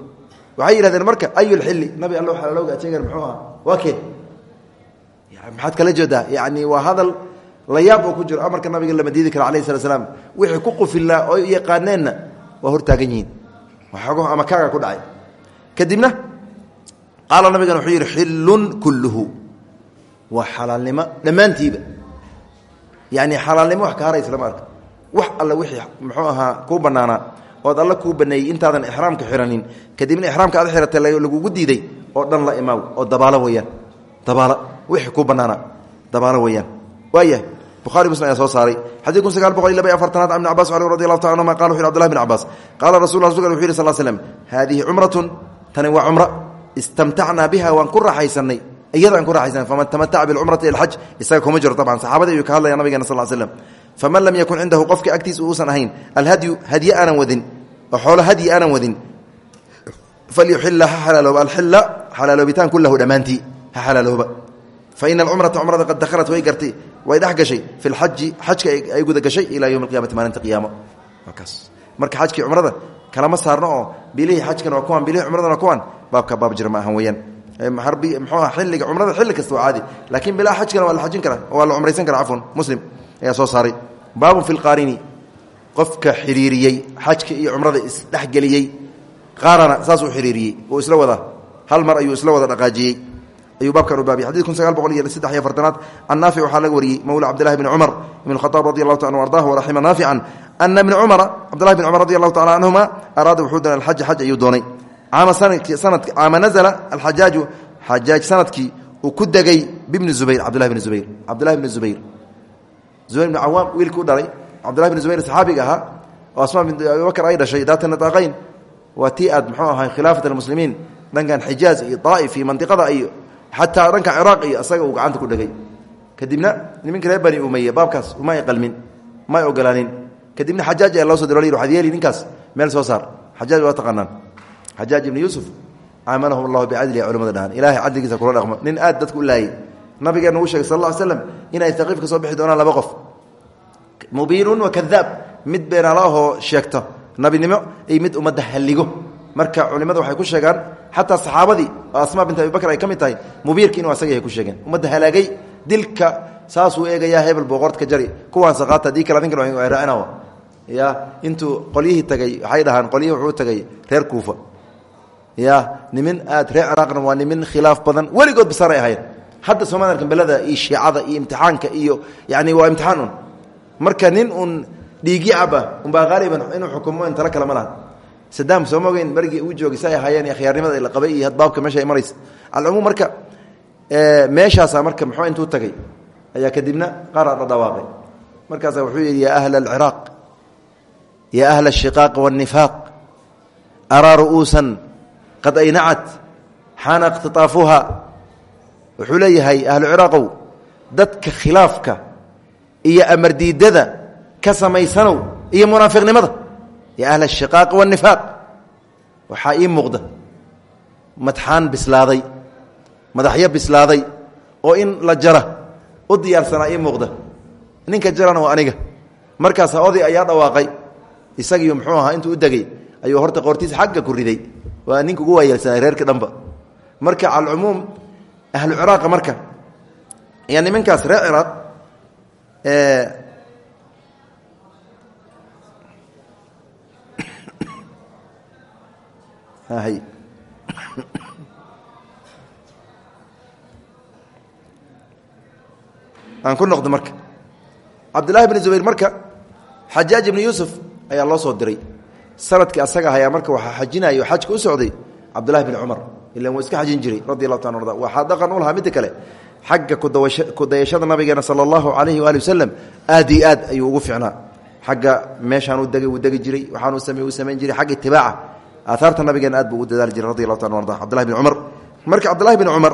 Waxay yidhahdeen marka ayu lxilli nabi allo xalaalowga ateegan muxuu aha waa kee maxaad kala jeedaa yani waa hadal la yaab oo ku jiro amarka nabiga lama diidi kara alayh slaam wixii ku qufilaa oo yaqaaneenna waa hortaagan yihiin. Ama kaaga ku dhacay. Kadibna qaala nabigan wuxuu yidhi xillun kulluhu. Waa xalaalnimo dhammaantiiba. Yani xalaalnimo wax ka haraysa lama arka wax alle wixii muxuu ahaa kuu bannaanaa ood alla kuu baneeyey intaadan ixraamka xiranin kadibna ixraamka aad xiratay lagugu diiday oo dhan la imaaw oo dabaalo weyaan dabaalo wixii kuu bannaanaa dabaalo weyaan waayahay buhari muslim ayaa soo saaray. Xadii kun sagaal boqol iyo laba iyo afartanaad an ibn cabas qala wuxu yhi abdullahi bn cabaas qaala rasul tani waa cumra istamtacnaa biha waan ku raaxaysanay iyada aan ku raaxaysanay faman tamataca bilcumrati ila alxaj isaga kuma jiro. Tabcan saxaabadii ayuu ka hadlaya nabigeena sal slam faman lam yakun cindahu qofka agtiisa uusan ahayn alhadyu hadye aanan wadin oo xoolo hadyi aanan wadin falyuxila ha xalaalooba. Alxila xalaaloobitaan kulahu dhammaantii ha xalaalooba. Faina alcumrata cumrada qad dakhalat way gartay way dhex gashay. Fi lxaji xajka ay guda gashay ilaa yowmi alqiyamati maalinta qiyaamo. Kaas. Marka xajkii cumrada kalama saarno oo bilihii xajkan waa kuwan bilihii cumradan waa kuwan. Baabka baab jira ma ahan weyaan mxuua xilliga cumrada xilli kasta waa caadi. Laakiin bilaa xajkana waa la ajin kara waa la cumraysan kara cafwan muslim ayaa soo saaray. Baabun fi lqaarini qofka xiriiriyey xajka iyo cumrada isdhexgeliyey qaarana saasuu xiriiriyey uu isla wada hal mar ayuu isla wada dhaqaajiyey. Ayuu baabkan u baabiyey xadid kun sagaal boqol iyo saddex iyo afartanaad can naafic waxaa laga wariyey mawla cabdillahi bni cumar ibn khaaab radi allahu ta anu ardahu waraxima naafican ana bni cumara cabdillahi bni cumar radi allahu tacala canhuma araada wuxuu doonay alxaja xaj ayuu doonay caama nazla alxajaaju xajaaj sannadkii uu ku degay bibni zubayr cabdillahi bni zubayr cabdillahi bni zubayr zubayr bni cawaam wiilkii u dhalay cabdillahi bni zubayr saxaabiga ahaa oo asmaa bint abibakr ay dhashay daata nataaqayn waa tii aad muxuu ahay khilaafat almuslimiin dhankan xijaaz iyo daa'if iyo mandiqada iyo xataa dhanka ciraaq iyo asaga uu gacanta ku dhegay kadibna niminka reer bani umeye baabkaas uma ay qalmin ma ay ogolaanin kadibna xajaaj ayaa loo so diro waxaad yeeli ninkaas meel soo saar. Xajaaj waa taqaanaan. Xajaaj ibni yuusuf caamalahum allahu bicadli culamada dhahaan. Ilahay cadligiisa kula dhaqmo. Nin aad dadku u laayey nabigeena uu shegay sal lla ly slam inay taqiif ka soo bixi doonaan laba qof. Mubiinun wa kadaab mid beenaala ahoo sheegto nabinimo iyo mid ummadda halligo marka culimadu waxay ku sheegaan xataa saxaabadii oo asmaa bint abibakr ay ka mid tahay mubiirka inuu asagay ku sheegeen. Ummadda halaagay dilka saasuu eegayaa hebel booqortka jari. Kuwaan saqaata dii kale ninkan raacinaw ya intuu qolyihii tagay waxay dhahaan qolyihii wuxuu tagay reer kuufa. Ya nimin aad reer ciraaqna waa nimin khilaaf badan. Weligood basaaray ahayn. Hadda soomaalida gambelada iyo shiicada iyo imtixaanka iyo yani waa imtixaan marka nin uun dhiigi caba unbaa qaaliban inuu xukumo in talo kale ma laha sadaam uu joogay si ay la qabay iyo hadbaabka meesha ay maraysa alcumuum marka meeshaasaa marka muxuu intuu tagay? Ayaa kadibna qaar a dhawaaqay. Markaasa wuxuu yidhi yaa ahla alciraaq ya ahla ashiqaaq waاnifaaq araa ru'uusan qad aynacat xaana ikhtiaafuha wuxuu leeyahay ahlu ciraaqow dadka khilaafka iyo amardiidada ka samaysanow iyo munaafiqnimada ya ahla ashiqaaq waاnifaaq waxaa ii muuqda madxaan bislaaday madaxyo bislaaday oo in la jara u diyaarsanaa ii muuqda ninka jarana waa aniga markaasaa oday ayaa dhawaaqay isagiiyo muxuu ahaa intuu u degay ayuu horta qoortiisa xagga ku riday. Waa ninka ugu waayeelsanay reerka dhanba. Marka calcumuum ahlu ciraaqa marka ayaa nimankaas reer ciraaq *coughs* *coughs* aan ku noqdo marka. Cabdullahi bn zubayr marka xajaaj ibni yuusuf ayaa loo soo diray. Sanadkii asaga ahayaa marka waxaa xajinaya oo xajka u socday cabdullahi bn cumar. Ilan waa iska xajin jiray radi allahu taala arda waxaa dhaqan u lahaa midda kale xagga kudayashada nabigeena sala allahu calayhi waali wasalam aad aad ayuu ugu ficnaa xagga meeshaanuu degay wuu degi jiray waxaanuu samey uu samayn jiray xagga itibaaca. Aaaarta nabigeena aad buu ugu jiray radi allahu taala arda cabdullahi bn cumar. Marka cabdullahi bn cumar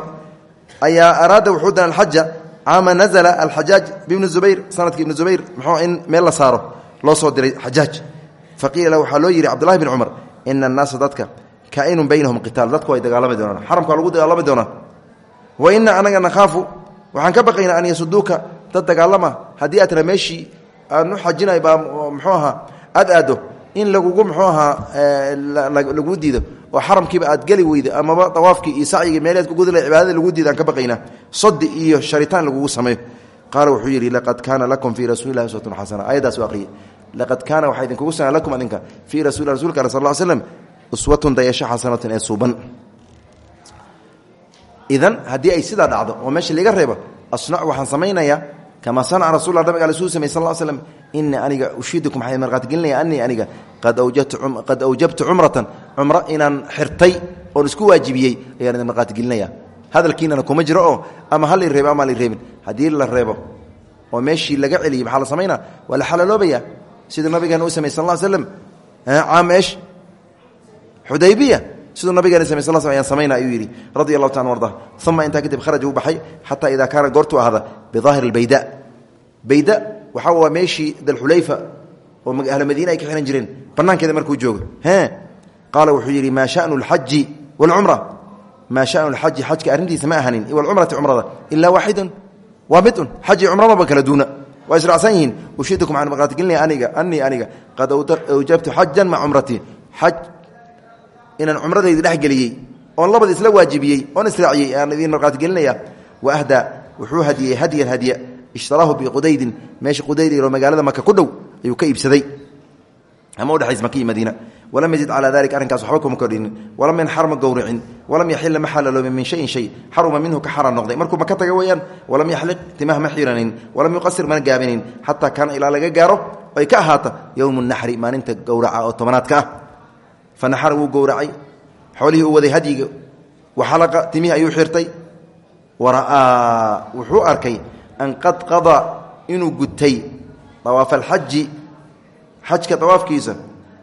ayaa araada wuxuu dana alxaja caama nazla alxajaaj bibni zubayr sannadkii ibni zubayr muxuu in meel la saaro loo soo diray xajaaj faqiila waxaa loo yidhi cabdullahi bn cumar ina annaasa dadka kainun baynahum qitaal. Dadku ay dagaalami doonaan. Xaramkaa lagu dagaalami doonaa. Wa ina anaga nakhaafu waxaan ka baqaynaa an yasuduuka dad dagaalama. Haddii aad tira meeshii aan u xajinay baa muxuu ahaa aad in lagugu muxuu ahaa laguu diido. Oo xaramkiiba aad geli weydo amaba awaafkii iyo sacyigii meeleed kugudila cibaadada lagu diida aan ka baqaynaa. Sodi iyo sharitaan lagugu sameeyo qaala wuxuu yidhi laqad kaana lakum fii rasuuli lahi uswatun xasana. Ayadaas u aqriyay laqad kaana waxaa idinkugu lakum adinka fii rasul rasulka ale sal l slm uswatun dayasho xasanatun ee suuban. Ay sidaa dhacdo oo meesha liga reebo asnac waxaan samaynayaa kamaa sanaca rasul nabig ale suu samey sal l slm ini aniga ushiidukum waxaa marqaatigelinaya aniga qad awjabtu cumratan cumro inaan xirtay oon isku waajibiyey ayaan marqaatigelinaya hadalkiinana kuma jiro ama ha la reebo ama la reebin haddii la reebo oo meeshii laga celiyey maxaa la samaynaa waa la xalaloobaya siduu nabigeena u samey sal slm caameesh xudaybiya siduu nabigeena samey sal ayaan samayna ayuu yidhi radi allahu taala arda uma intaa kadib kharaja uu baxay xataa idaa kaana goortuu ahda bidaahiri lbayda bayda waxaa waa meeshii dalxulayfa oo ahla madiina ay ka xihan jireen. Banaankeeda markuu joogo. Qaala wuxuu yidhi maa shanu lxaji wlcumra maa shanu lxaji xajka arrintiisa ma ahanin. Walcumrati cumrada ilaa waaxidun waa midun xaji cumradaba kala duuna. Waa israacsan yihiin. Ushidukum aan maqaatigelinaya aniga anii aniga. Qad awjabtu xajan maca cumratii xaj inaan cumradayda dhexgeliyey oon labada isla waajibiyey oon israaciyey aan idin marqaatigelinaya wa ahdaa wuxuu hadiyey hadyan hadya. Ishtaraahu biqudaydin meesha qudayd oo magaalada maka ku dhow ayuu ka iibsaday ama udhexays maka iyo madiina. Walam yazid calaa dalika arrinkaas waxba kuma kordhinin walam yanxar ma gowricin. Walam yaxila ma xalaloobin min shayin shay. Xaruma minhu ka xaran noqday. Markuu maka taga weeyaan walam yaxliq timah ma xiiranin. Walam yuqasir mana gaabinin. Xataa kaana ilaa laga gaaro ay ka ahaata yowmu naxri maalinta gowraca oo tobanaadka ah. Fanaxara wuu gowracay. Xoolihii u waday hadyiga. Waxalaqa timihii ayuu xirtay. Wara'aa wuxuu arkay an qad qada inuu gutay xajka awaafkiisa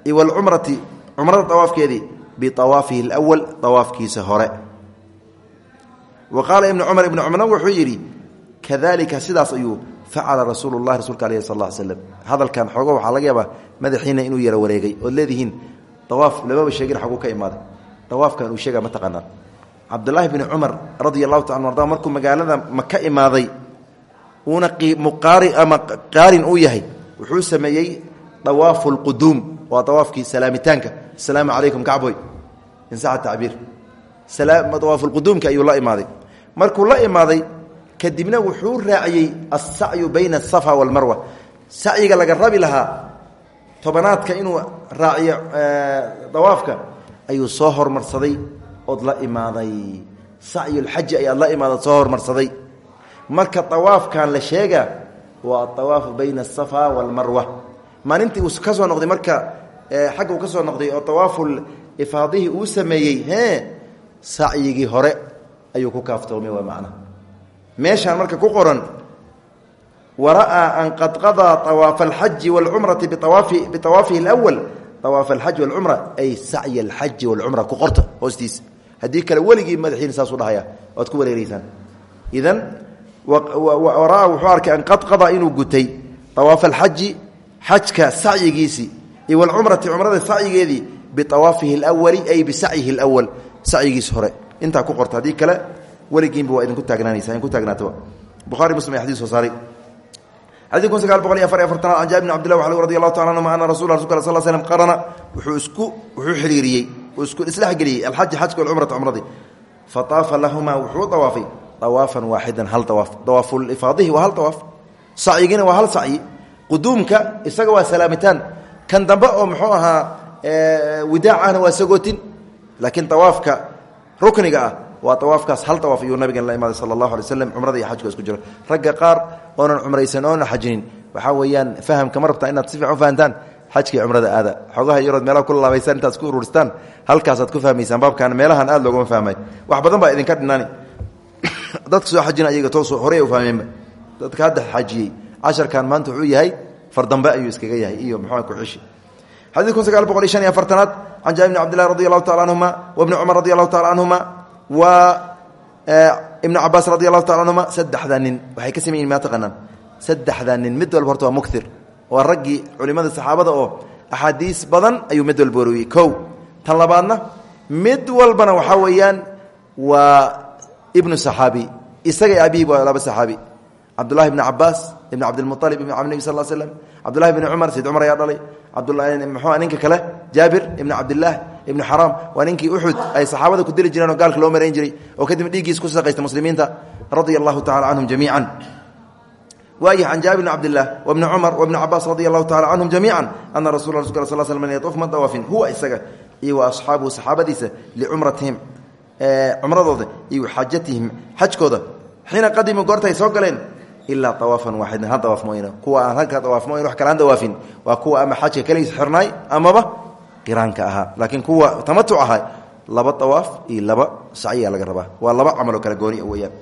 iyo walcumrati cumrada awaafkeedii biawaafihi اlwal awaafkiisa hore. Wa qaala ibnu cumar ibnu cumarna wuxuu yidhi kadalika sidaas ayuu facala rasuulu lahi rasulka aleh sal l slm hadalkan xoogo waxaa laga yaabaa madaxiina inuu yaro wareegay ood leedihiin awaaf lamaba sheegin xaguu ka imaaday. Awaafkan uu sheega ma taqaanaan. Cabdulaahi bni cumar radia allahu taala arda markuu magaalada maka imaaday uuna muqaari ama qaarin dawaafu lquduum waa dawaafkii salaamitaanka. Asalaamu calaykum kacboy insaxa tacbiir. Dawaafulquduumka ayuu la imaaday. Markuu la imaaday kadibna wuxuu raaciyey alsacyu bayna asafa walmarwa. Sacyiga laga rabi lahaa tobanaadka inuu raaciyo dawaafka ayuu soo hormarsaday ood la imaaday. Sacyulxaji ayaad la imaada soo hormarsaday. Marka awaafkan la sheega waa awaafu bayna asafa walmarwa maalintii uu ka soo noqday marka xagga uu ka soo noqday oo tawaaful ifaadihii uu sameeyey e sacyigii hore ayuu ku kaaftoomay waa macnaha meeshaan marka ku qoran wara'aa an qad qadaa awaafa alxaji walcumrati bitawaafihi alawal awaaf alxaji walcumra ay sacya alxaji walcumra ku qorta hoostiisa. Haddii kale weligii madaxiina saasuu dhahaya oad ku wareereysaan. Idan wara'aa wuxuu arkay an qad qadaa inuu gutay awaafa alxaji xajka sacyigiisii iyo walcumrati cumrada sacyigeedii biawaafihi اlwali ay bisacyihi اlwal sacyigiisi hore. Intaa ku qorta haddii kale weligiinba waa idinku taagnaanaysa in ku taagnaataba buhari muslim ay xadis soo saaray xadii kun sagaal boqol iyo afar iyo afartanaad can jaabir bn abdillah waxaa radi allahu taala anhuma ana rasul rasulka al sal slm qarana wuxuu isku wuxuu xiriiriyey uu isku isdhexgeliyey alxaji xajka walcumrata cumradii fa taafa lahumaa wuxuu dawaafay dawaafan waaxidan hal dawaaf dawaafulifaadihi waa hal dawaaf sacyigina waa hal sacyi quduumka isaga waa salaamitaan. Kan dambe oo muxuu ahaa widaacana waa sagootin laakiin dawaafka rukniga ah waa awaafkaas hal awaaf ayuu nabigan la imaaday sala allahu alay slam iyo xajka isku jiro. Ragga qaar oonan cumraysan oona xajinin. Waxaa weeyaan fahamka ma rabtaa inaad si u fahantaan xajkii cumrada aada. Xoogaha yarood meelaha ku laabaysaan intaad isku ururistaan halkaasaad ku fahmaysaan baabkan meelahan aad loogama fahmay. Wax badan baa idinka dhinaani. *coughs* Dadka soo xajina ayaga toos horey u fahmeenba dadka hadda xajiyey casharkan maanta wuxuu yahay fardambe ayuu iskaga yahay iyo muxua kuxishi xadii kun sagaal boqol iyo shan iyo afartanaad can jaabir bni cabdillahi radi allahu tacala anhuma wabni cumar radi allahu tacala canhuma wa ibnu cabaas radi allahu taala anhuma saddexdaa nin. Waxay ka sameyihin maa taqaanaan saddexdaa nin mid walba horta waa muktir waa raggii culimada saxaabada oo axaadiis badan ayuu mid walba wariyey. Kow tan labaadna mid walbana waxaa weeyaan waa ibnu saxaabi. Isaga abihi waa laba saxaabi. Cabdullahi ibni cabaas ibn cabdilmualib nebi sal slm cabdullahi bni cumar sayd cumar ayaa dhalay mxua ninka kale jaabir ibn cabdillaah ibnu xaraam waa ninkii uxud ay saxaabada ku dili jireen oo gaalka loo marayn jiray oo kadib dhiiggiis ku saqaysta muslimiinta radia allahu tacala canhum jamiican. Waayih can jaabir bn cabdilah wabni cumar wabni cabaas radia allahu tacala canhum jamiica ana rasul sal sl man yatuuf ma dawaafin huwa isaga iyo wa asxaabuhu saxaabadiisa licumratihim cumradooda iyo xajatihim xajkooda. Xiina qadimuu goorta soo galeen ilaa awaafan waaxidan hal dawaaf mooyane kuwa aan halkaa dawaaf mooyane wax kale aan dawaafin waa kuwa ama xajka keligiis xirnaay amaba qiraanka ahaa. Laakiin kuwa tamatuc ahaa laba dawaaf iyo laba sacyiya laga rabaa. Waa laba camaloo kala gooni weyaan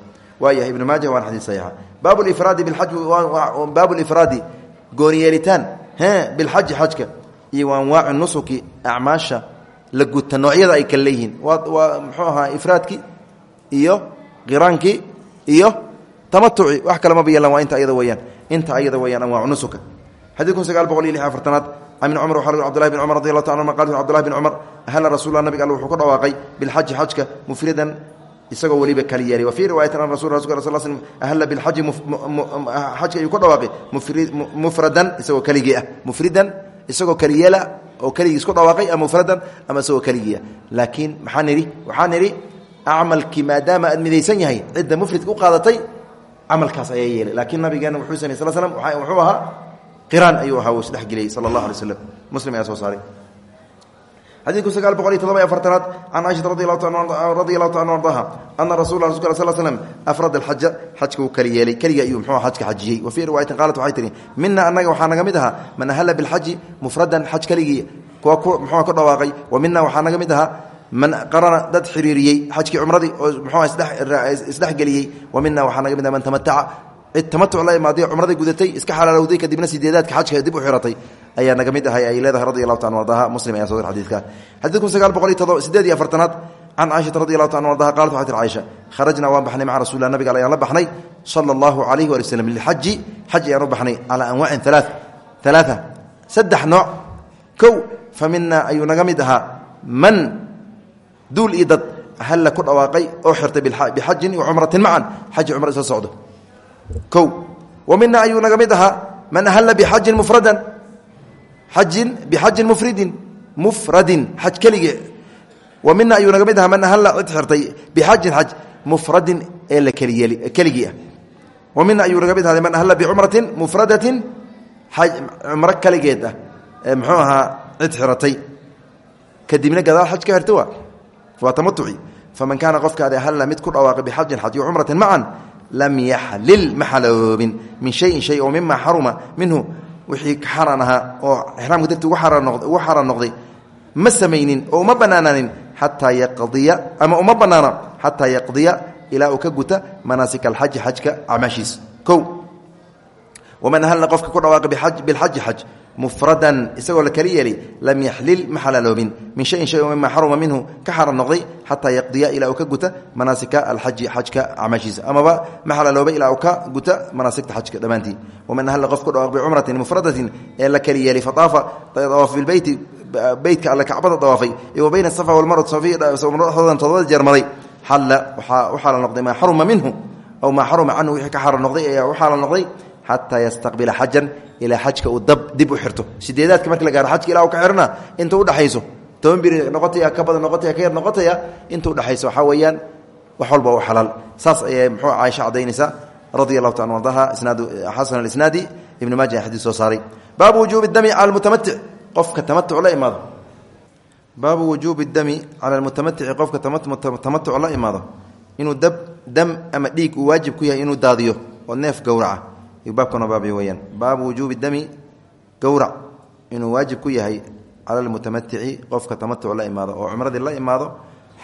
waayahay ibnu maaja waana xadiis saxiixa. Baabu lifraadi bilxaj baabu lifraadi gooni yeelitaan bilxaji xajka. Iyo wa anwaaci nusuki acmaasha la guta noocyada ay kala leeyihiin. Waa muxuu ahaa ifraadkii iyo qiraankii iyo tamatuci wax kale maba yeelan waa inta ayada weyaan inta ayada weyaan anwaacu nusuka xadii kun sagaal boqol iyo lix afartanaad can ibni cumar waxaa cbdullahi bin cumar radi allahu ta anuma qal cbdullahi bin cumar ahalla rasuullah nabiga all wuxuu ku dhawaaqay bilxaji xajka mufridan isagoo weliba kali yeelay wa fii riwaayatin an rasul rasulka sal slm ahalla bilxaji xajka ayuu ku dhawaaqay mufradan isagoo keligii ah. Mufridan isagoo keliyeela oo keligii isku dhawaaqay ama mufradan ama isagoo keligiiah laakiin maxaa nidhi waxaa nidhi acmalkii maadaama aad midaysan yahay cidda mufridka u qaadatay camalkaas ayaa yeelay. Laakiin nabigeena wuxuu samey sl slm wuxuu ahaa qiraan ayuu ahaa uu isdhexgeliyey sala allah alay slam muslim ayaa soo saaray. Xadiidku sagaal boqol iyo todoba afartanaad can caaishata radi allahu ta an ardaha ana rasul rasulka sl slm afrad alxaja xajka kali yeelay. Keliga ayuu muxuu xajka xajiyey. Wa fii riwaayatin qaalat waxay tihi mina annaga waxaa naga mid man ahalla bilxaji mufradan xaj kuwa muxuu ku dhawaaqay. Wa mina waxaa naga mid man qarana dad xiriiriyey xajkii cumradii oo muxuu isdhexgeliyey wa mina waxaa naga mid aha man tamataca cid tamatuc la imaaday cumradii gudatay iska xalaalowday kadibna sideedaadka xajka dib u xiratay ayaa naga mid ahay ay leedahay radi allahu ta an ardaha. Muslim ayaa soo xadidka xadid kun sagaal boqol iyo todoba sideed iyo afartanaad can caaishata radi allahu ta an ardaha qalat waxay tir caaisha kharajnaa waan baxnay maca rasulilah nabiga ayaan la baxnay sala allahu calayhi waali waslem lilxaji xaj ayaan duul iyo dad halla ku dhawaaqay oo xirtay bixajin cumratin macan xaji cumra isla socdo. Kow wa mina ayuu naga mid ahaa man ahalla bixajin mufradan. Xajin bixajin mufridin mufradin xaj kelige. Wa mina ayuu man ahalla cid xirtay bixajin xaj mufradin ee la keligii ah. Wa mina ayuu naga mid bicumratin mufradatin cumro keligeed ah ee muxuu ahaa cid xiratay kadibna gadaal xaj ka xirta waa waa tamatuci faman kaana qofkaadi ahalla mid ku dhawaaqay bixajin xaj cumratin macan lam yaxlil ma xaloobin. Min shayin shay oo mima xaruma minhu. Wixii xaaraan ahaa oo ixraamka darti ugu xaaraan noqday ma samaynin oo uma banaanaanin xataa yaqdiya ama uma banaana xataa yaqdiya ilaa uu ka guta manaasika alxaji xajka acmaashiis. Kow. Waman ahalla qofka ku dhawaaqay bilxaji xaj mufradan isagoo la kali yeelay lam yaxlil ma xalaaloobin min shayin shay mima xaruma minhu ka xaaraan noqday xataa yaqdiya ilaa uu ka guta manaasika alxaji xajka acmaashiisa amaba ma xalaaloobay ilaa uu ka guta manaasigta xajka dhammaantii. Waman ahalla qof ku dhawaaq bicumratin mufradatin ee la kali yeelay fataafa dawaaf bilbeyti beytka alle kacbada dawaafay iyo wa bayna asafa walmarwa dhexdoodan todobada jeer maray xalla waxaa u xaala noqday maa xaruma minhu aw maa xaruma canhu wixii ka xaala noqday ayaa u xaala noqday xataa yastaqbila xajan ilaa xajka uu dib u xirto. Sideedaadka marki la gaaro xajka ilaa u ka xirna inta udhexayso toban biri noqotaya ka badan noqotaya ka yar noqotaya inta udhexayso waxaa weeyaan wax walba u xalaal. Saas ayay muxuu caaisha cadaynaysa radia allahu taala ardaha isnaadu xasan alisnaadi ibnu maaja xadiis soo saaray. Baabu wujuubi dami cala almutamatic. Qofka tamatuc la imaado. Baabu wujuubi dami cala almutamatici qofka tamatuc la imaado. Inuu dab dam ama dhiig waajib ku yahay inuu daadiyo oo neef gowraca baabkano baabay weyaan baabu wujuubi dami gowrac inuu waajib ku yahay cala almutamatici qofka tamatuc la imaado. Oo cumradii la imaado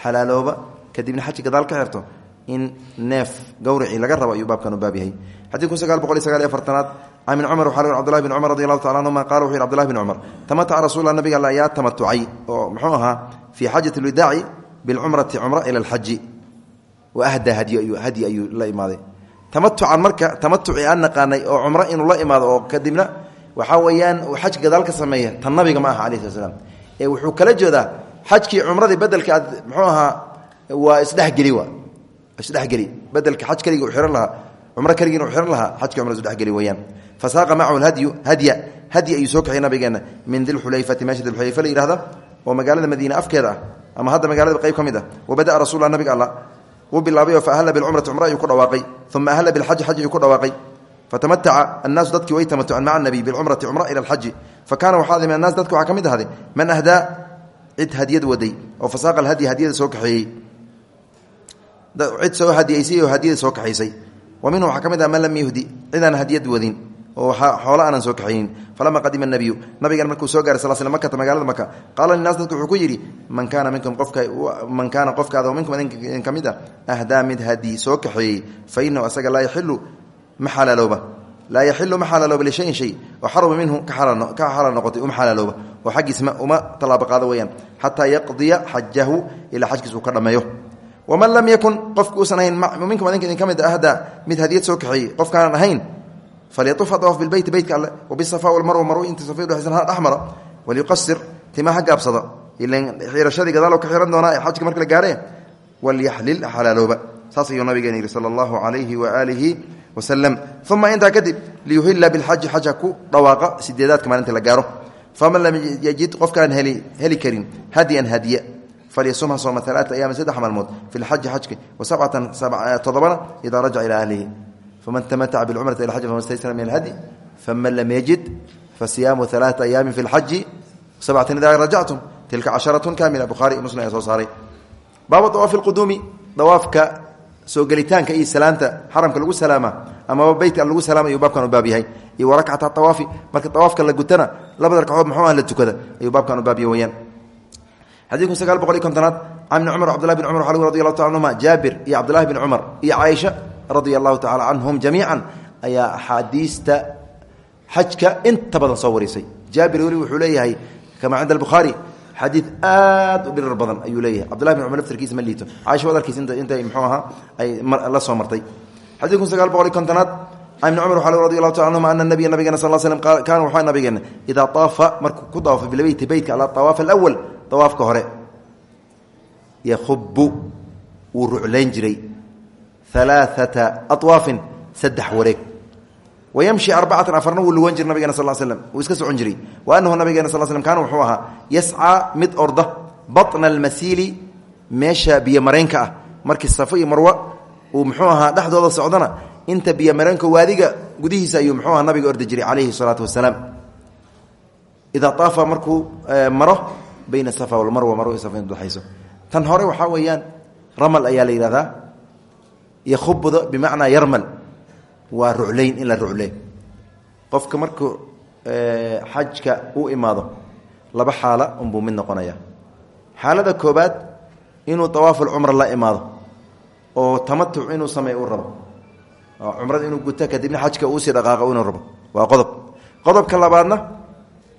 xalaalooba kadibna xaji gadaal ka xirto in neef gowracii laga rabo ayuu baabkan baab yahay. Xadii kun sagaal boqol iyo sagaal iyo afartanaad can ibn cumar waxaa cbdullahi bin cumar radi allahu tacala anhuma qala wuxu yhi cbdullahi bin cumar tamataca rasulla nabiga alla ayaa tamatucay oo muxuu ahaa fii xaajati lwidaaci bilcumrati cumra ila alxaji wa ahda hadyi hadyi ayuu la imaaday tamatucan marka tamatuci aan naqaanay oo cumro inuu la imaado oo kadibna waxaa weeyaan xaj gadaal ka sameeya tan nabiga ma aha slam ee wuxuu kala jeedaa xajkii cumradii bedelka aad muxuu ahaa waa isdhexgeli wa isdhexgeli. Bedelka xaj keliga u ihan lahaa cumro keligiina u ihan lahaa xajkii cumrada isdhexgeli weyaan fasaaqa macahu hadyu hadya hadyi ayuu soo kaxiyay nabigeena min dilxulayfati meesha dilxulayfa la yihahda oo magaalada madiine afkeeda ah ama hadda magaalada qayb ka mid ah wabada'a nabiga alla wuu bilaabay oo faahla bilcumrati cumra ayuu ku dhawaaqay uma ahla bilxaji xaj ayuu ku dhawaaqay. Fatamataca annaasu dadkii way tamatuceen maca nabiy bilcumrati cumra ila alxaji. Fa kaana waxaa min annaas dadka waxaa ka mid ahday man ahdaa cid hadiyad waday oo fasaaqa alhadyi hadiyada soo kaxeeyey. Cid soo hadiyeysay oo hadiyada soo kaxaysay wa minhu waxaa ka ah wadin oo xoolo aanan soo kaxaynin. Falama qadima nabiyu nabigan markuu soo gaaray sal sl makata magaalada maka qaala linaas dadku wuxuu ku yidhi man kaana minkum qofka man kaana qofkaada oo minkum idin ka mid a ahdaa mid haddii soo kaxeeyey fa inahu asaga laa yaxilu ma xalaalooba. Laa yaxilu ma xalaalooba shay. Oo xaruma minhu ka xalaal noqotay uma xalaalooba. Oo xaggiisma uma tallaabo qaado weyaan xataa yaqdiya xajahu ilaa xajkiis uu ka dhammeeyo waman lam yakun qofki uusan ahayn minkum idinka idin ka mid ahdaa mid hadiyad soo kaxeeyey qofkaanan ahayn falyatufa dawaf bilbeyti beytka alle wabisafa walmarwa marw inta safa dhexsan ha dhexmara gaabsada ilan xirashadii gadaal ka xihan doonaa ee xajka marka la gaare walyaxlil xalaalooba saas ayuu nabigeena yidhi sala allahu calayhi waaalihi wasalam uma intaa kadib liyuhila bilxaji xaja ku dhawaaqa sideedaadka maalinta la gaaro faman lam yajid qofkaan heli karin hadiyan hadiya falyasumha sooma alaata ayaamin saddex maalmood fi lxaji xajka wa sabcatan todobana idaa rajaca ilaa ahlihi faman tamataca bicumrati ila xaj fama staysara min alhadyi faman lam yajid fasiyaamu alaata ayaamin fi lxaji sabcatan idaa rajactum tilka casharatun kamila bukhaari muslim ayaa soo saaray baabu dawaafi lquduumi dawaafka soo gelitaanka iyo salaanta xaramka lagu salaama amaba beytka lagu salaama ayuu baabkan u baab yahay iyo warakcata awaafi marka awaafka la gutana labada ragcadood muxuu ah la tukada ayuu baabkan u baabya weyaan xadiidku sagaal boqol iyo kontonaad can ibni cumar cbdullahi bin cumar radi allahu taala anhuma jaabir iyo cabdullahi bin cumar iyo caaisha radia allahu tacala canhum jamiican ayaa axaadiista xajka inta badan soo warisay jaabir weli wuxuu leeyahay kama cinda albukhaari xadiid aad u dhirar badan ayuu leeyahay. Cabdullahi bin cumar laftarkiisa ma liito. Caaisha wadarkiisa intay muxuu ahaa ay la soo martay. Xadiidku sagaal boqol iyo kontonaad ibni cumar radi allahu taala anhuma ana nabiya nabigeena sal slm kaana waxaa nabigeena idaa taafa markuu ku dawaafay bilbeyti beytka ala awaaf alawal dawaafka hore yahubu wuu ruclayn jiray alaaata awaafin saddex wareeg wayamshi arbacatan afarna wuu lugan jira nabigena sal slm wuu iska socon jiray wa anahu nabigeena sal slm kaana wuxuu ahaa yascaa mid orda baطna almasiili meesha biyomareenka ah markii safo iyo marwa uu muxuu ahaa dhexdooda socdana inta biyomareenka waadiga gudihiisa ayuu muxuu aha nabiga ordi jiray calayhi salaatu wasalaam idaa aafa markuu maro bayna safa walmarwa marwa safa yahubuda bimacnaa yarmal. Waa ruclayn in la qofka markuu xajka u imaado laba xaala unbuu mid noqonaya xaalada koobaad inuu awaafuulcumra la imaado oo tamatuc inuu sameey uu rabo. Cumrada inuu guto kadibna xajka uusii dhaqaaqo inuu rabo. Waa qodob. Qodobka labaadna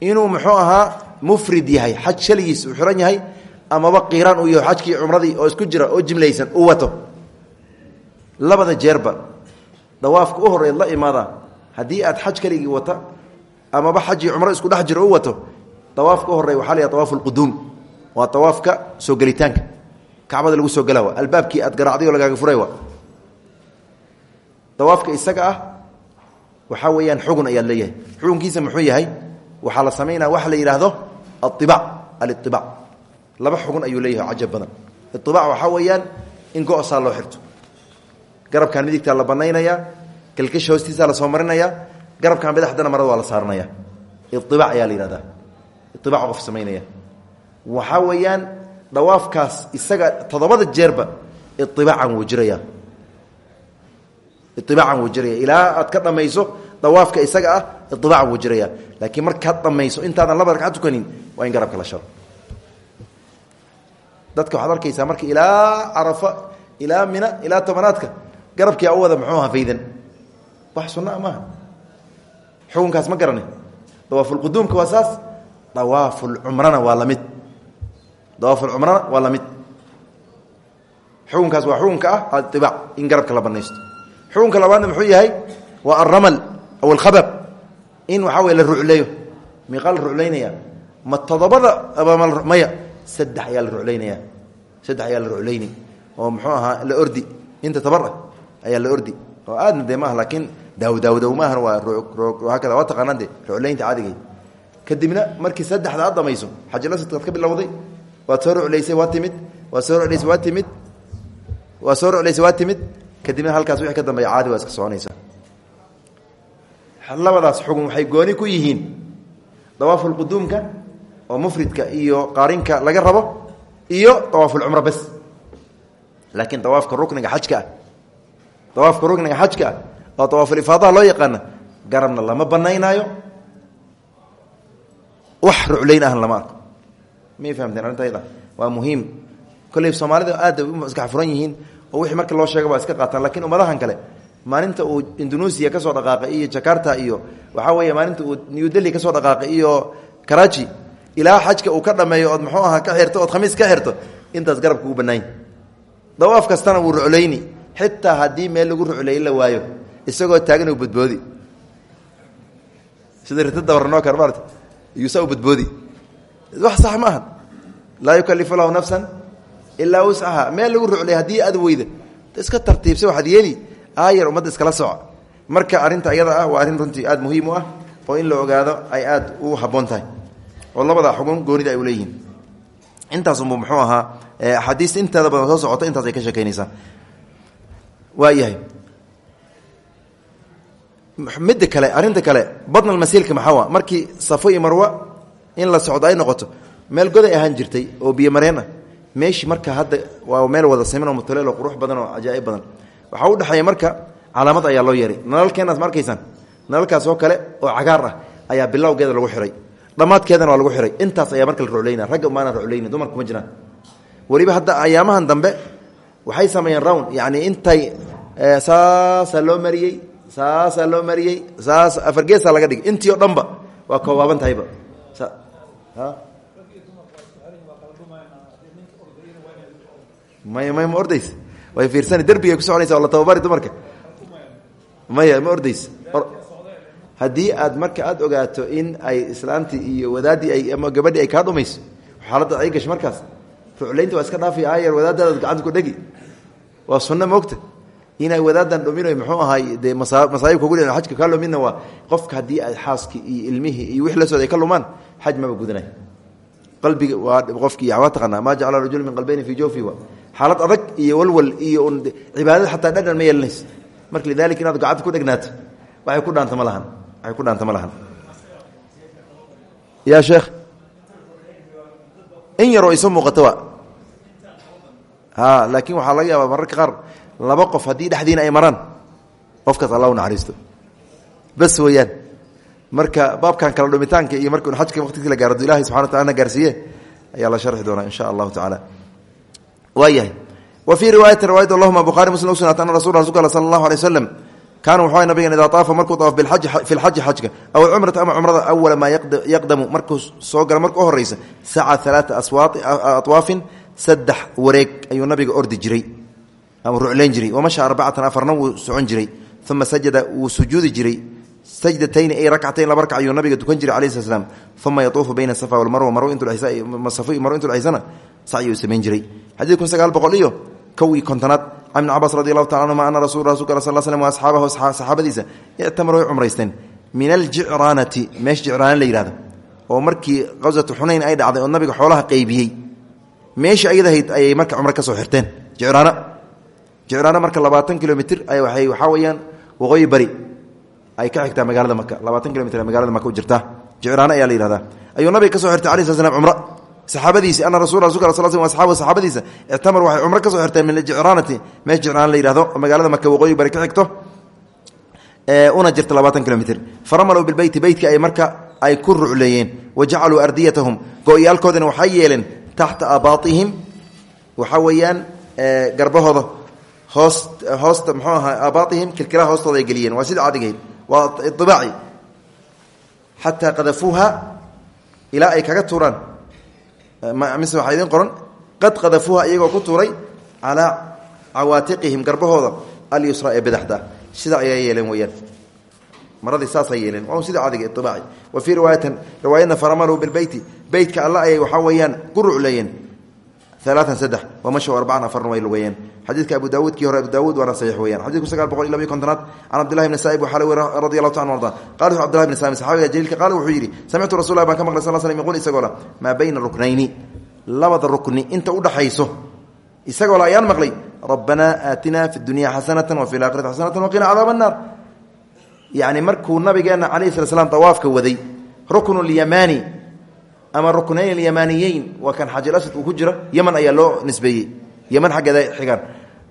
inuu muxuu ahaa mufrid yahay xaj shaligiis xiran yahay amaba qiiraan uu yahay xajkii cumradii oo isku jira oo jimlaysan uu wato labada jeerba dawaafka u horeed la imaada haddii aad xaj keligii wata amaba xajii cumro isku dhex jiro wato dawaafka u horey waxaa la awaafu lquduum waa awaafka soo gelitaanka. Kacbada lagu soo gala wa albaabkii aad garaacday lagaaga furay wa dawaafka isaga ah waxaa weeyaan xugun ayaad leeyahay. Xukunkiisa muxuu yahay? Waxaa la samaynaya waxa la yidhaahdo aiba aliba laba xugun ayuu leeyahay cajab badan. Iba waxaa weeyaan in go-saa loo xirto garabkan midigtaa la banaynayaa kalkasha hoostiisaa la soo marinaya garabkan badaxdana marada waa la saaranaya. Iba ayaa la yihahdaa qof samaynaya. Waxaa weeyaan dawaafkaas isaga toddobada jeerba iibaacan wuu jiraya. Iibaacan wuu jiraya. Ilaa aad isaga ah iibaacan wuu laakiin markaad dhamayso intaadan laba ragcad tukanin waa in garabka la sharo. Dadka waxaad arkaysaa marka ilaa carafa ilaa mina ilaa tobanaadka garabkia u wada muxuu aha faydan. Wax sunaa maaha. Xukunkaas ma garani. Dawaafulquduumka waa saas. Dawaafulcumrana waa la mid dawaafulcumrana waa la mid xukunkaas waa xukunka ah aibac in garabka la banaysto. Xukunka labaadna muxuu yahay waa alramal aw alkhabab in waxaa wey la rucleeyo. Miiqaa la ruclaynaya ma todobada maya saddex ayaa la ruclaynaya saddex ayaa la ruclayni oo muxuu ahaa la ordi. Inta tabar ah ayaa la ordi. Oo aadna dee maaha laakiin daawdaawdow maahan waa haakada waa taqaanaan de ruclaynta caadigeed kadibna markii saddexda aad dhamayso xajalasudkaad ka bilowday waad soo ruclaysay waa timid waad soo ruclaysay waa timid waad soo ruclaysay waa timid. Kadibna halkaas wixii ka dambeeya caadi waa iska soconaysaa labadaas xugun waxay gooni ku yihiin dawaafulquduumka oo mufridka iyo qaarinka laga rabo iyo dawaafulcumro bes. Laakiin dawaafka rukniga xajka ah dawaafka rukniga xajka ah oo dawaafulifaadaha loo yaqaana garabna lama banaynaayo wax ruclayn ahna lama arko. May fahamteen arrintayda waa muhiim. Kolley soomaalida aad iska furan yihiin oo wixii marka loo sheega waa iska qaataan lakiin ummadahan kale maalinta uu indonesia ka soo dhaqaaqay iyo jakarta iyo waxaa weeye maalinta uu new delhi ka soo dhaqaaqay iyo karachi ilaa xajka uu ka dhameeyo ood muxuu ahaa ka xirto ood khamiis ka xirto intaas garabka ugu banaany dawaaf kastana wuu ruclayni xitaa haddii meel lagu rucleey la waayo isagoo taagan u badboodi. Sida rita dabarnoo kar maarta iyuusaa u wax sax ma aha. Laa yukalifu lahu nafsan ilaa wuscaha meel lagu ruclay haddii aad weyda iska tartiibsa waxaad yeeli. Aayar ummadda iskala soco marka arrinta iyada ah waa arrin runtii aada muhiim u ah oo in la ogaado ay aada u habboon tahay. Oo labada xugun goonida ay uleeyihiin intaasunbu muxuu ahaa axaadiista inteeda badan soo socota intaas ay ka sheekeynaysaa waayahay. Midda kale arrinta kale badnal masiilka maxaa markii safo iyo marwa in la socdo ay noqoto meel goday ahaan jirtay oo biyo ah meeshii marka hadda waa meel wada siman oo qurux badan oo cajaa'ib badan. Waxaa u dhexeeya marka calaamad ayaa loo yeeray. Nalalkeenaas ma nalalkaas oo kale oo cagaar ah ayaa bilowgeeda lagu xihay dhammaadkeedana waa lagu xihay intaas ayaa marka la ruclayna ragga maana ruclayni dumarku ma jiraan. Weliba hadda ayaamahan dambe waxay sameeyeen round yacni intay saasaa loo mariyey saasaa loo mariyey saas afargeesaa laga dhigay. Intii o dhanba waa koobaaban tahayba. May may ma ordays? Way fiirsani. Derbigay ku soconaysa oo la dumarka? Maya ma ordays? Aad marka aada ogaato in ay islaantii iyo wadaadii ay ama gabadhii ay kaa dhumayso xaaladda ay gasho markaas ruclaynta waa iska dhaafi aayar wadaadaadaad gacanta ku dhegi waa sunno moogta inay wadaadan dhuminayo muxuu ahaay dee masaayib kugu dhi xajka kaa lumidna waa qofka haddii ay xaaskii iyo ilmihii iyo wixii la socda ay ka lumaan xaj maba gudanay qalbiga waa qofkii waa taqaanaa maa jacala rajul min qalbayni fii jawfi wa xaalad adag iyo walwal iyo cibaadada xataa dhadhan ma yeelanayso marka lidalika inaad gacanta ku dhegnaato waxay ku dhaanta ma lahan waxay ku dhaanta ma lahan. Ya sheekh in yaroo wa ha laakiin waxaa laga yaabaa mararka qaar laba qof haddii dhexdiina ay maraan qofkaas alla u naxariisto. Bas weeyaan. Marka baabkan kala dhumitaanka iyo marka xajka waqtigii la gaaro ilahay subxana wa tacala na gaarsiiye ayaa la sharxi doonaa insha allahu tacaala wa fii riwaayati riwaayat allahuma bukhari muslim u sunaata ana rasul rasulka al sala allahu alay waslam kaana wuxuu nabigan idaa taafa markuu taaf fi lxaji xajka aw cumrata ama cumrada awala maa yaqdamu markuu soo gala marka u horeysa saca alaaa atwaafin saddex wareeg ayuu nabiga ordi jiray ama ruclayn jiray. Wamasha arbacatan afarna wuu socon jiray. Uma sajada wuu sujuudi jiray. Sajdatayni ay rakcatayn laba rakac ayuu nabiga tukan jiray alayh sl slam uma yatuufu bayna safa walmarwa marwo intumaro intu dhaxaysana sacyuu samayn jiray. Xadiid kun sagaal boqol iyo kow kontonaad can ibn cabaas radi allahu taala anhuma ana rasul rasulka sal wa asxaabahu saxaabadiisa ictamaru way cumraysteen. Min aljicraanati meesha jicraana la yihahdo oo markii qaswatu xunayn ay dhacday oo nabiga xoolaha qeybiyey meesha ayadahayd ayay marka cumre ka xirteen. Jicraana. Jicraana marka labaatan kilomitr waay waxaa weeyaan waqooyi bari ay ka xigtaa magaalada maka labaatan kilomitr magaalada maka u jirtaa. Jicraana ayaa la yihahdaa ayuu nabiga xirtay alai sl cumra. Saxaabadiisi ana rasul rasulka sal sl asxaabu saxaabadiisa ictamar waxay cumro ka xirteen min jicraanati. Meesha jicraana la magaalada maka waqooyi bari ka xigto una jirta labaatan kilomitr faramaluu bilbeyti beytka ay marka ay ku rucleeyeen. Wa jacaluu ardiyatahum. Go-yaalkoodana waxay yeeleen taxta abaatihim. Waxaa weeyaan garbahooda. Hoos hoosta mxuu ahaa abaatihim kilkilaha hoostooda ay geliyeen. Waa sida cadigahayd waa ibaaci xataa qadafuuha ilaa ay kaga tuuraan. Mise waxaa idin qoran? Qad qadafuuha iyagoo ku tuuray calaa cawaatiqihim garbahooda. Alyusra ee badaxda sida ayaa yeeleen weyaan maradii saasay yeeleen waa sida cadiga ibaaci wa fii riwaayatin riwaayadna faramaluu bilbeyti beytka alla ayay waxaa weeyaan ku rucleeyeen alaaan saddex wamashow arbacan afarna way lugeeyeen. Xadiidka abu daawuud kii hore abu daawuud waana saxiix weyaan xadidku sagaal boqol iyo labiyo kontonaad can cabdillahi bni saa'ib waxaa lawi radi allahu ta an arda. Qala wuxu abdillahi bni saa'ib saxaabiga jaliilka qaala wuxuu yidhi samictu rasul lah baan ka maqlay sal la maa bayna ruknayni? Labada rukni inta udhaxayso isagoo la ayaan maqlay rabbanaa aatina fi dunya xasanatan wa fi laakhirati xasanatan waqina cadaaba yacni markuu nabigeena calayhi sala slam dawaafka waday ruknu lyamaani ama ruknayn alyamaaniyeyn waa kan xajar asad uu ku jira yaman ayaa loo nisbeeyey. Yaman xaggeeda xigaan.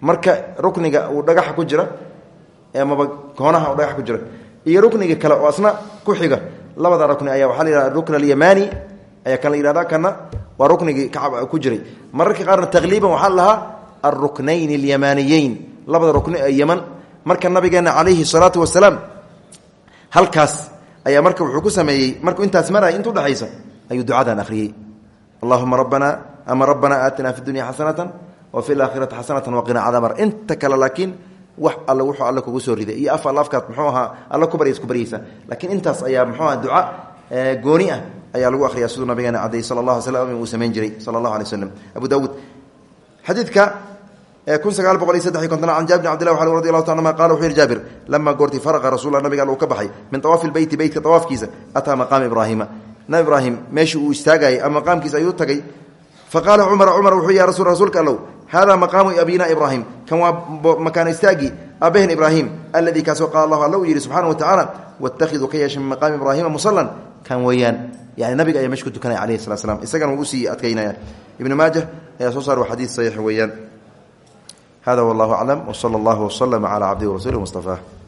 Marka rukniga uu dhagaxa ku jira amaba koonaha uu dhagax ku jira iyo rukniga kale oo asna ku xiga labada rukni ayaa waxaa la yihahda rukn alyamaani ayaa kan la yihahda kana waa ruknigii kacab ku jiray. Mararka qaarna taqliiban halkaas ayaa marka wuxuu ku sameeyey markuu intaas maraya inta udhexaysa ayuu ducadan akhriyey. Allahuma rabbana ama rabbana aatina fi dunya xasanatan wa fi laakhirati xasanatan waqina cadaab nar inta kale laakiin wax alle wuxuu alle kugu soo riday. Iyo af al afkaad muxuu ahaa alle ku barya isku baryaysa laakiin intaas ayaa muxuu aha duca gooni ah ayaa lagu akhriyaa siduu nabigeena cadayy sala allah slam uu samayn jiray sala allahu alay abu daawuud xadiidka kun sagaal boqol iyo saddex iyo konton can jaabir bn abdillah wa radi allahu ta anuma qala wuxuu yihi jaabir lamaa goortii faraqa rasulla nabiga uu ka baxay min awaafi lbeyti beytka awaafkiisa ataa maqaama ibraahima nabi ibraahim meeshii uu istaagayay ama maqaamkiisa ayuu tagay. Faqaala cumar cumar wuxuu ya rasul rasuulka allow hada maqaamu abina ibraahim kan waa makaano istaagii aabaheen ibraahim aladii kaasoo qaala allahu alla uu yidhi subxaana wa tacaala watakiduu ka yeesha min maqaami ibraahima musalan kan weeyaan. Yani nabiga ayaa meesha ku tukanaya alayhi salat slam isagana wuu u sii adkaynaya. Ibnu maajah ayaa soo saar xadiid saxiix weeyaan hada wallahu aclam wsala allahu waslama calaa cabdihi warasuuli mustafaah